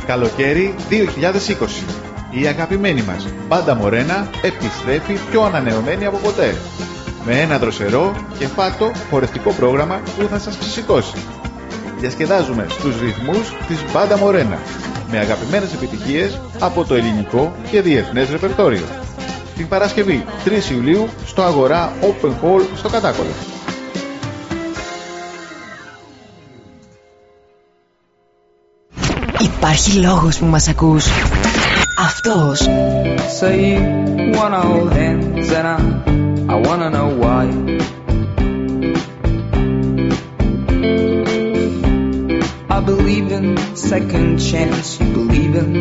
Καλοκαίρι 2020. Η αγαπημένη μας Μπάντα Μορένα επιστρέφει πιο ανανεωμένη από ποτέ. Με ένα δροσερό και φάτο χορευτικό πρόγραμμα που θα σας ξεσηκώσει. Διασκεδάζουμε στους ρυθμούς της Μπάντα Μορένα με αγαπημένες επιτυχίες από το ελληνικό και διεθνές ρεπερτόριο. Την Παρασκευή 3 Ιουλίου στο Αγορά Open Hall στο Κατάκολο. Υπάρχει λόγος που μας ακούς. Αυτός. So you wanna hold hands and I, I wanna know why. Believe in second chance, you believe in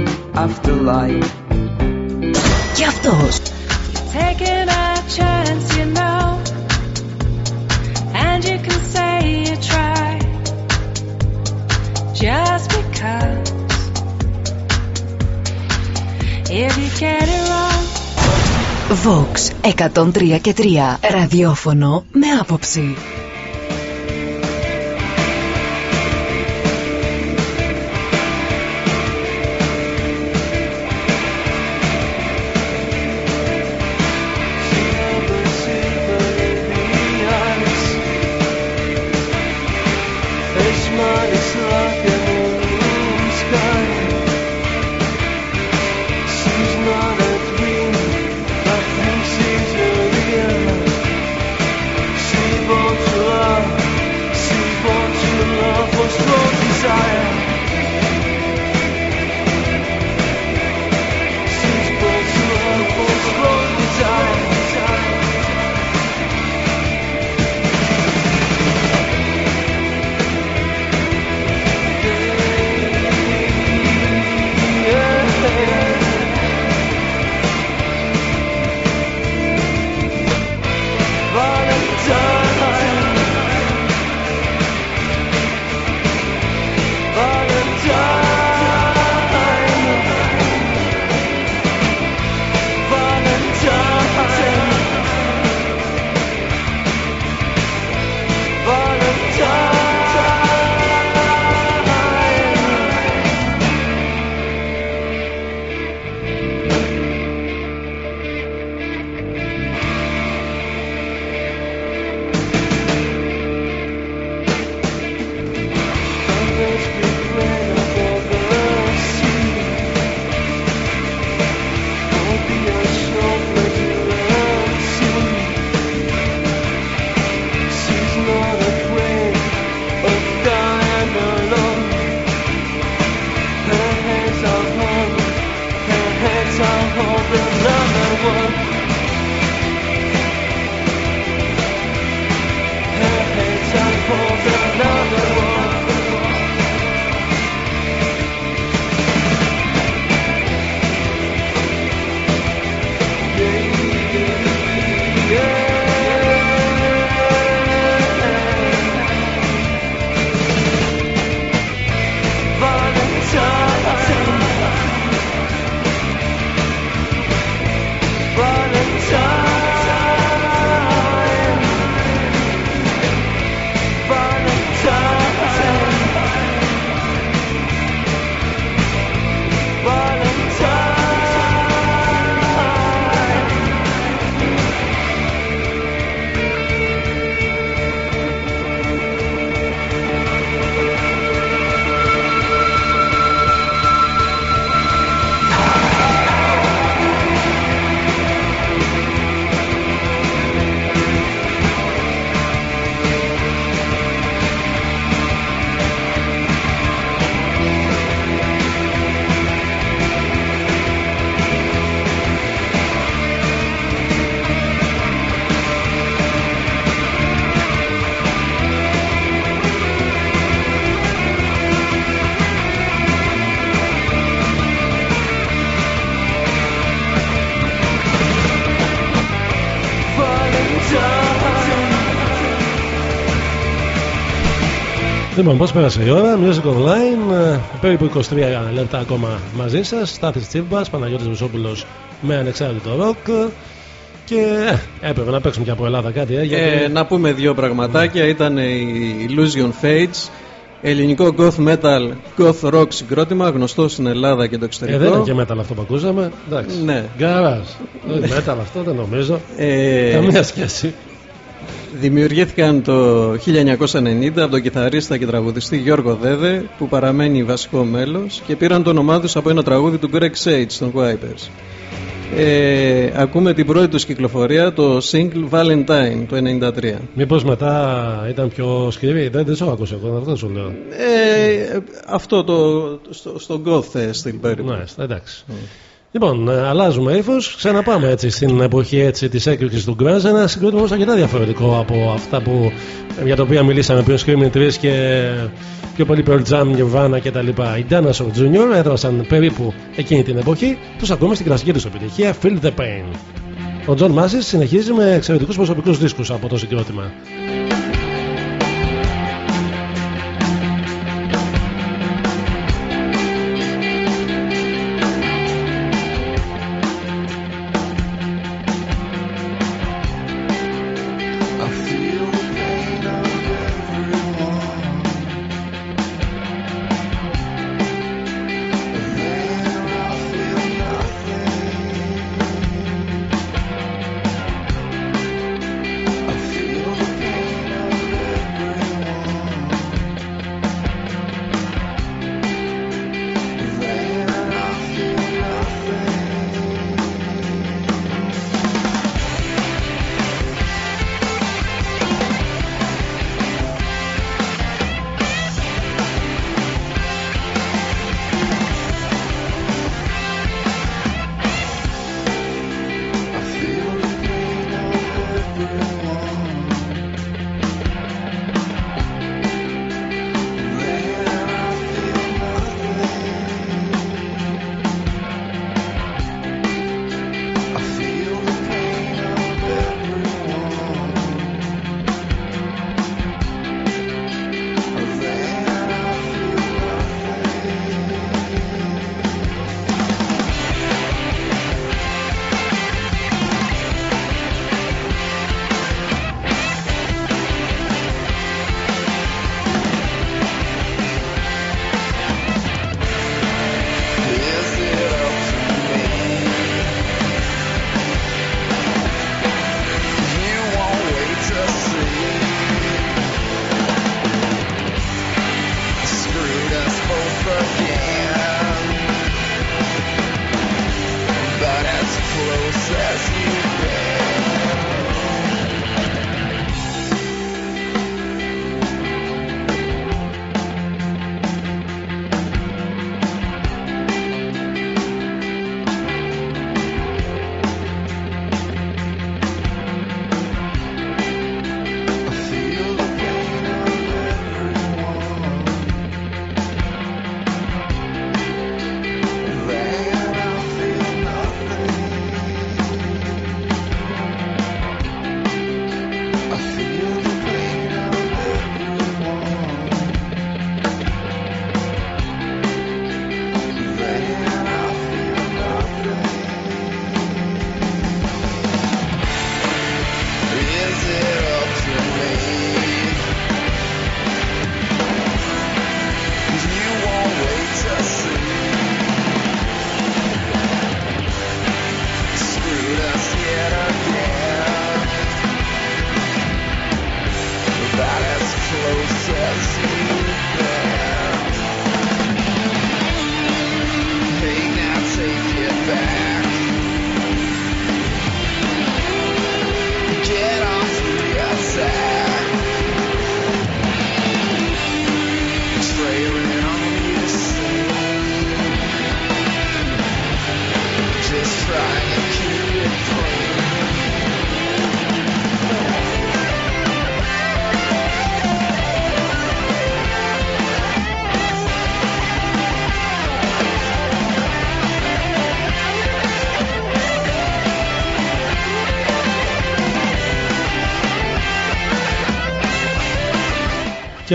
afterlife. Και αυτός. Taking a chance, you know, and you can say you tried just because. If you get it wrong, Vox 103 και 3. Ραδιόφωνο με άποψη. Λοιπόν, πώς πέρασε η ώρα, Music Online, ε, περίπου 23 λεπτά ακόμα μαζί σας. Στάθης Τσίμπας, Παναγιώτης Βουσόπουλος με ανεξάρτητο ροκ. Και ε, έπρεπε να παίξουμε και από Ελλάδα κάτι, ε, γιατί... Ε, να πούμε δύο πραγματάκια. Ήταν η Illusion Fates, ελληνικό goth metal, goth rock συγκρότημα, γνωστό στην Ελλάδα και το Ε, εξωτερικό. δεν ήταν και metal αυτό που ακούσαμε. Εντάξει. Ναι. Γκάραζ. Όχι metal αυτό δεν νομίζω. Ε, Καμία σχέση. Δημιουργήθηκαν το 1990 από τον κιθαρίστα και τραγουδιστή Γιώργο Δέδε που παραμένει βασικό μέλος και πήραν το όνομά τους από ένα τραγούδι του Greg Sage των Wipers. Ε, ακούμε την πρώτη τους κυκλοφορία το single Valentine το 1993. Μήπως μετά ήταν πιο σκληρή, δεν δεν σου ακούσα εγώ, αυτό σου λέω. Ε, αυτό το, στο, στο goth ε, στυλ περίπου. Ναι, εντάξει. Λοιπόν, ε, αλλάζουμε ύφος. Ξαναπάμε έτσι στην εποχή έτσι, της έκρηξης του Γκράζ. Ένα συγκρότημα όμως αρκετά διαφορετικό από αυτά που, για τα οποία μιλήσαμε πριν, Screaming Trees και πιο πολύ Pearl Jam, Nirvana κτλ. Οι Dinosaur Jr. έδρασαν περίπου εκείνη την εποχή. Τους ακούμε στην κλασική τους επιτυχία Feel the Pain. Ο J Mascis συνεχίζει με εξαιρετικούς προσωπικούς δίσκους από το συγκρότημα.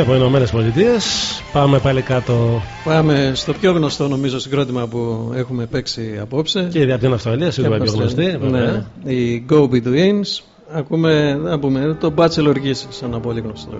Και από Ηνωμένες Πολιτείες πάμε πάλι κάτω. Πάμε στο πιο γνωστό νομίζω συγκρότημα που έχουμε παίξει απόψε. Και ήδη από την Αυστραλία, σίγουρα Και πιο από γνωστή. Αυστραλία. βέβαια. Ναι, οι Go Betweens. Ακούμε, να πούμε, το Bachelor Kisses, ένα πολύ γνωστό.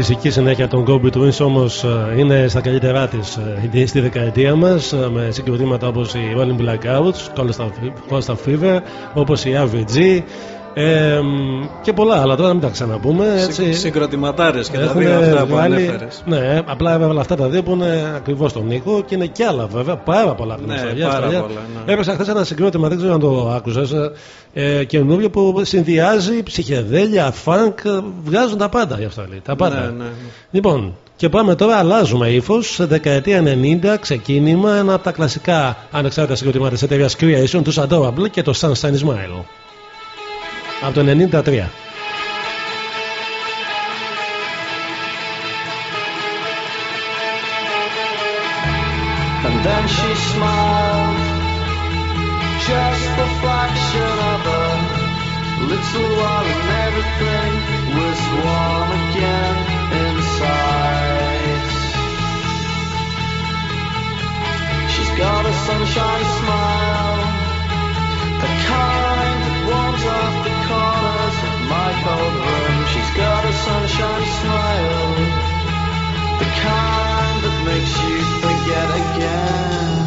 Φυσική συνέχεια των Go Betweens όμως είναι στα καλύτερά της στη δεκαετία μας με συγκροτήματα όπως οι Rolling Blackouts, Constant Fever, όπως η RVG ε, και πολλά άλλα. Τώρα μην τα ξαναπούμε. Έτσι. Συγκροτηματάρες και τα Έχουν δύο αυτά που βγάλει- ανέφερες. Ναι, απλά έβαλα αυτά τα δύο που είναι ακριβώς τον Νίκο και είναι και άλλα βέβαια. Πάρα πολλά από την Ναι, Αυστραλία. πάρα Αυστραλία. πολλά, ναι. Έπαιξα χθες ένα συγκρότημα, δεν ξέρω αν το άκουσα. Ε, καινούριο που συνδυάζει ψυχεδέλεια, φανκ, βγάζουν τα πάντα οι Αυστραλοί. Τα πάντα. Ναι, ναι, ναι. Λοιπόν, και πάμε τώρα, αλλάζουμε ύφος. Δεκαετία 90, ξεκίνημα, ένα από τα κλασικά ανεξάρτητα συγκροτήματα της εταιρείας Creation, του Adorable και το Sunshine Smile. Από το 93. And then she smiled, just the fraction of a little while, and everything was warm again inside. She's got a sunshine smile, Cold room. She's got a sunshine smile, the kind that makes you forget again.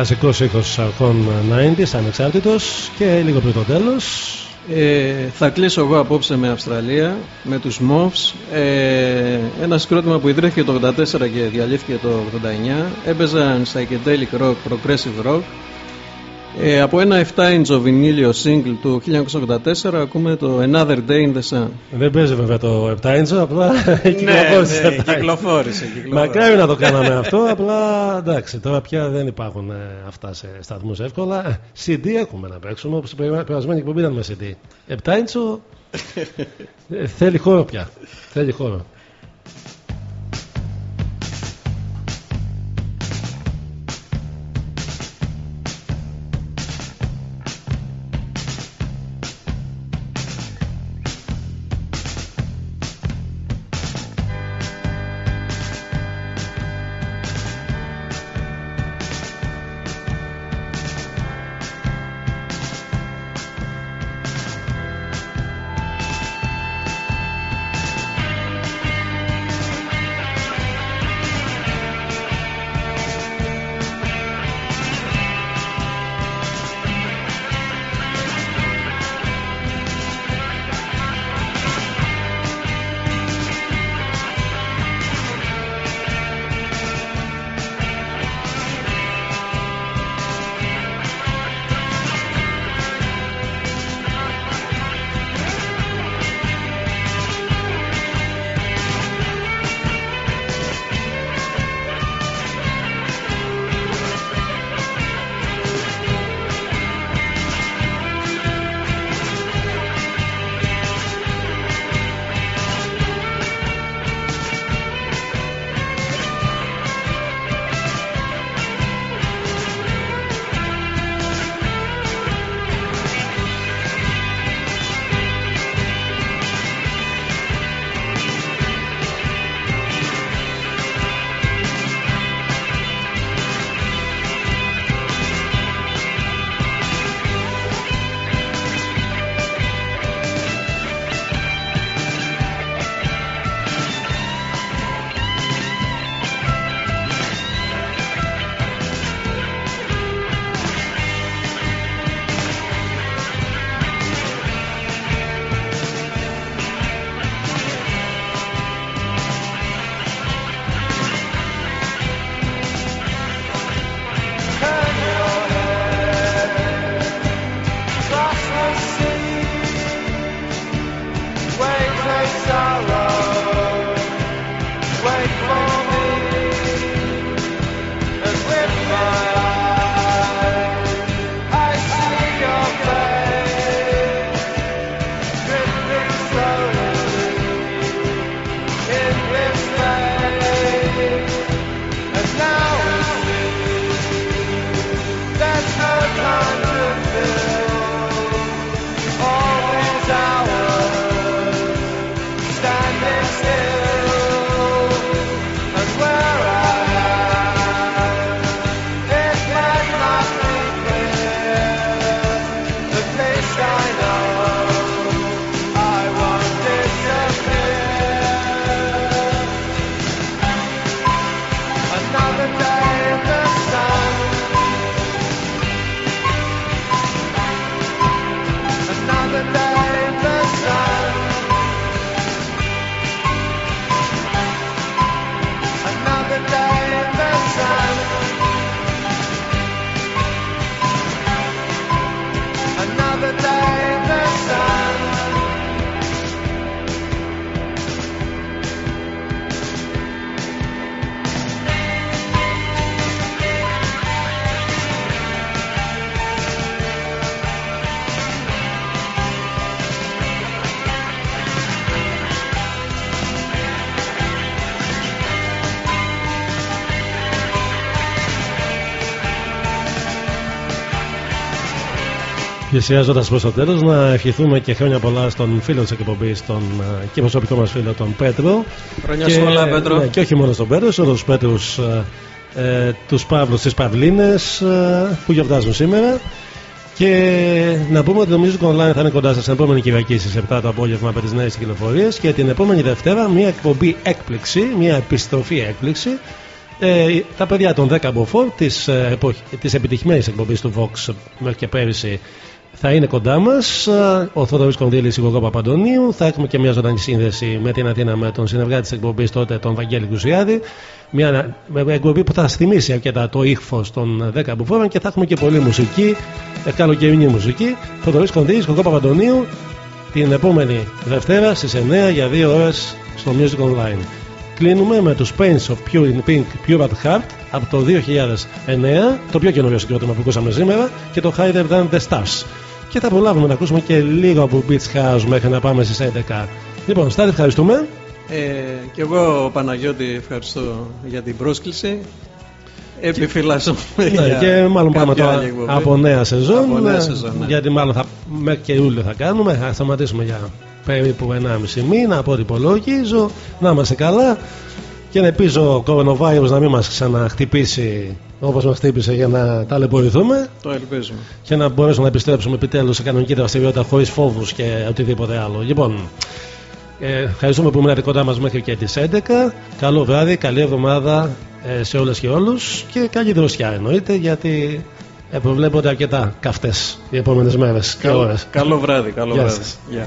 Κλασικός ήχος αρχών 90s, ανεξάρτητος και λίγο πριν το τέλος. Ε, θα κλείσω εγώ απόψε με Αυστραλία, με τους Moves. Ε, ένα συγκρότημα που ιδρύθηκε το 84 και διαλύθηκε το 89. Έπαιζαν psychedelic rock, progressive rock. Ε, από ένα 7-inch βινίλιο single του 1984 ακούμε το Another Day in the Sun. Δεν παίζει βέβαια το 7 inch, απλά ναι, κυκλοφόρησε. ναι, το 7 inch. κυκλοφόρησε, κυκλοφόρησε. Μακάρι να το κάναμε αυτό, απλά εντάξει, τώρα πια δεν υπάρχουν ε, αυτά σε σταθμούς εύκολα. Ε, CD έχουμε να παίξουμε, όπως η περασμένη εκπομπή ήταν με CD. 7 inch ε, θέλει χώρο πια. Θέλει χώρο. the day. Πλησιάζοντας προς το τέλος, να ευχηθούμε και χρόνια πολλά στον φίλο της εκπομπής, τον ε, και προσωπικό μας φίλο, τον Πέτρο. Χρόνια και, σου πολλά, Πέτρο. ναι, και όχι μόνο στον Πέτρο, σε όλους τους Πέτρους, ε, ε, τους Παύλους, τι Παυλίνες ε, που γιορτάζουν σήμερα. Και να πούμε ότι το Music Online θα είναι κοντά σας την επόμενη Κυριακή στις 7 το απόγευμα με τις νέες κυκλοφορίες και την επόμενη Δευτέρα μια εκπομπή έκπληξη, μια επιστροφή έκπληξη. Ε, τα παιδιά των 10 μποφόρ της ε, της επιτυχημένης εκπομπής του Vox μέχρι και πέρυσι θα είναι κοντά μας. Ο Θόδωρο Κονδύλης, η Γογό Παπαντονίου. Θα έχουμε και μια ζωντανή σύνδεση με την Αθήνα με τον συνεργάτη της εκπομπής τότε, τον Βαγγέλη Κουσιάδη. Μια με εκπομπή που θα σας θυμίσει αρκετά το ήχο των 10 μπουφόρων και θα έχουμε και πολλή μουσική, ε, καλοκαιρινή μουσική. Θόδωρο Κονδύλης, Γογό Παπαντονίου την επόμενη Δευτέρα στις 9 για 2 ώρες στο Music Online. Κλείνουμε με τους Paints of Pure in Pink Pure at Heart από το 2009, το πιο καινούριο συγκρότημα που ακούσαμε σήμερα και το Higher Than the Stars. Και θα προλάβουμε να ακούσουμε και λίγο από Beach House μέχρι να πάμε στις 11. Λοιπόν, Στάρι, ευχαριστούμε. Ε, και εγώ, Παναγιώτη, ευχαριστώ για την πρόσκληση. Επιφυλάσσομαι. Ναι, για και μάλλον πάμε κάποια τώρα άλλη εκπομπή. από νέα σεζόν. Από νέα ε, σεζόν, ναι. Γιατί μάλλον θα, μέχρι και Ιούλιο θα κάνουμε. Θα σταματήσουμε για περίπου 1,5 μήνα από ό,τι υπολογίζω. Να είμαστε καλά. Και να ελπίζω ο κορονοβάιος να μην μας ξαναχτυπήσει όπως μας χτύπησε για να ταλαιπωρηθούμε Το ελπίζουμε. και να μπορέσουμε να επιστρέψουμε επιτέλους σε κανονική δραστηριότητα χωρίς φόβους και οτιδήποτε άλλο. Λοιπόν, ε, ευχαριστούμε που μείνατε κοντά μας μέχρι και τις 11. Καλό βράδυ, καλή εβδομάδα ε, σε όλες και όλους και καλή δροσιά εννοείται γιατί ε, προβλέπονται αρκετά καυτές οι επόμενες μέρες και Καλό, ώρες. καλό βράδυ, καλό Γεια βράδυ. σας. Γεια.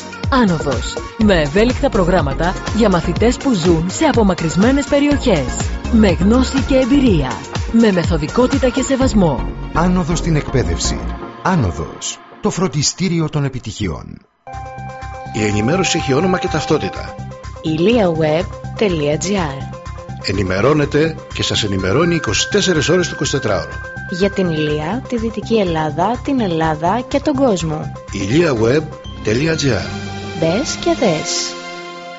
Άνοδος. Με ευέλικτα προγράμματα για μαθητές που ζουν σε απομακρυσμένες περιοχές. Με γνώση και εμπειρία. Με μεθοδικότητα και σεβασμό. Άνοδος στην εκπαίδευση. Άνοδος. Το φροντιστήριο των επιτυχιών. Η ενημέρωση έχει όνομα και ταυτότητα. iliaweb.gr Ενημερώνετε και σας ενημερώνει 24 ώρες το 24ωρο. Για την Ηλία, τη Δυτική Ελλάδα, την Ελλάδα και τον κόσμο. iliaweb.gr Μπες και δες.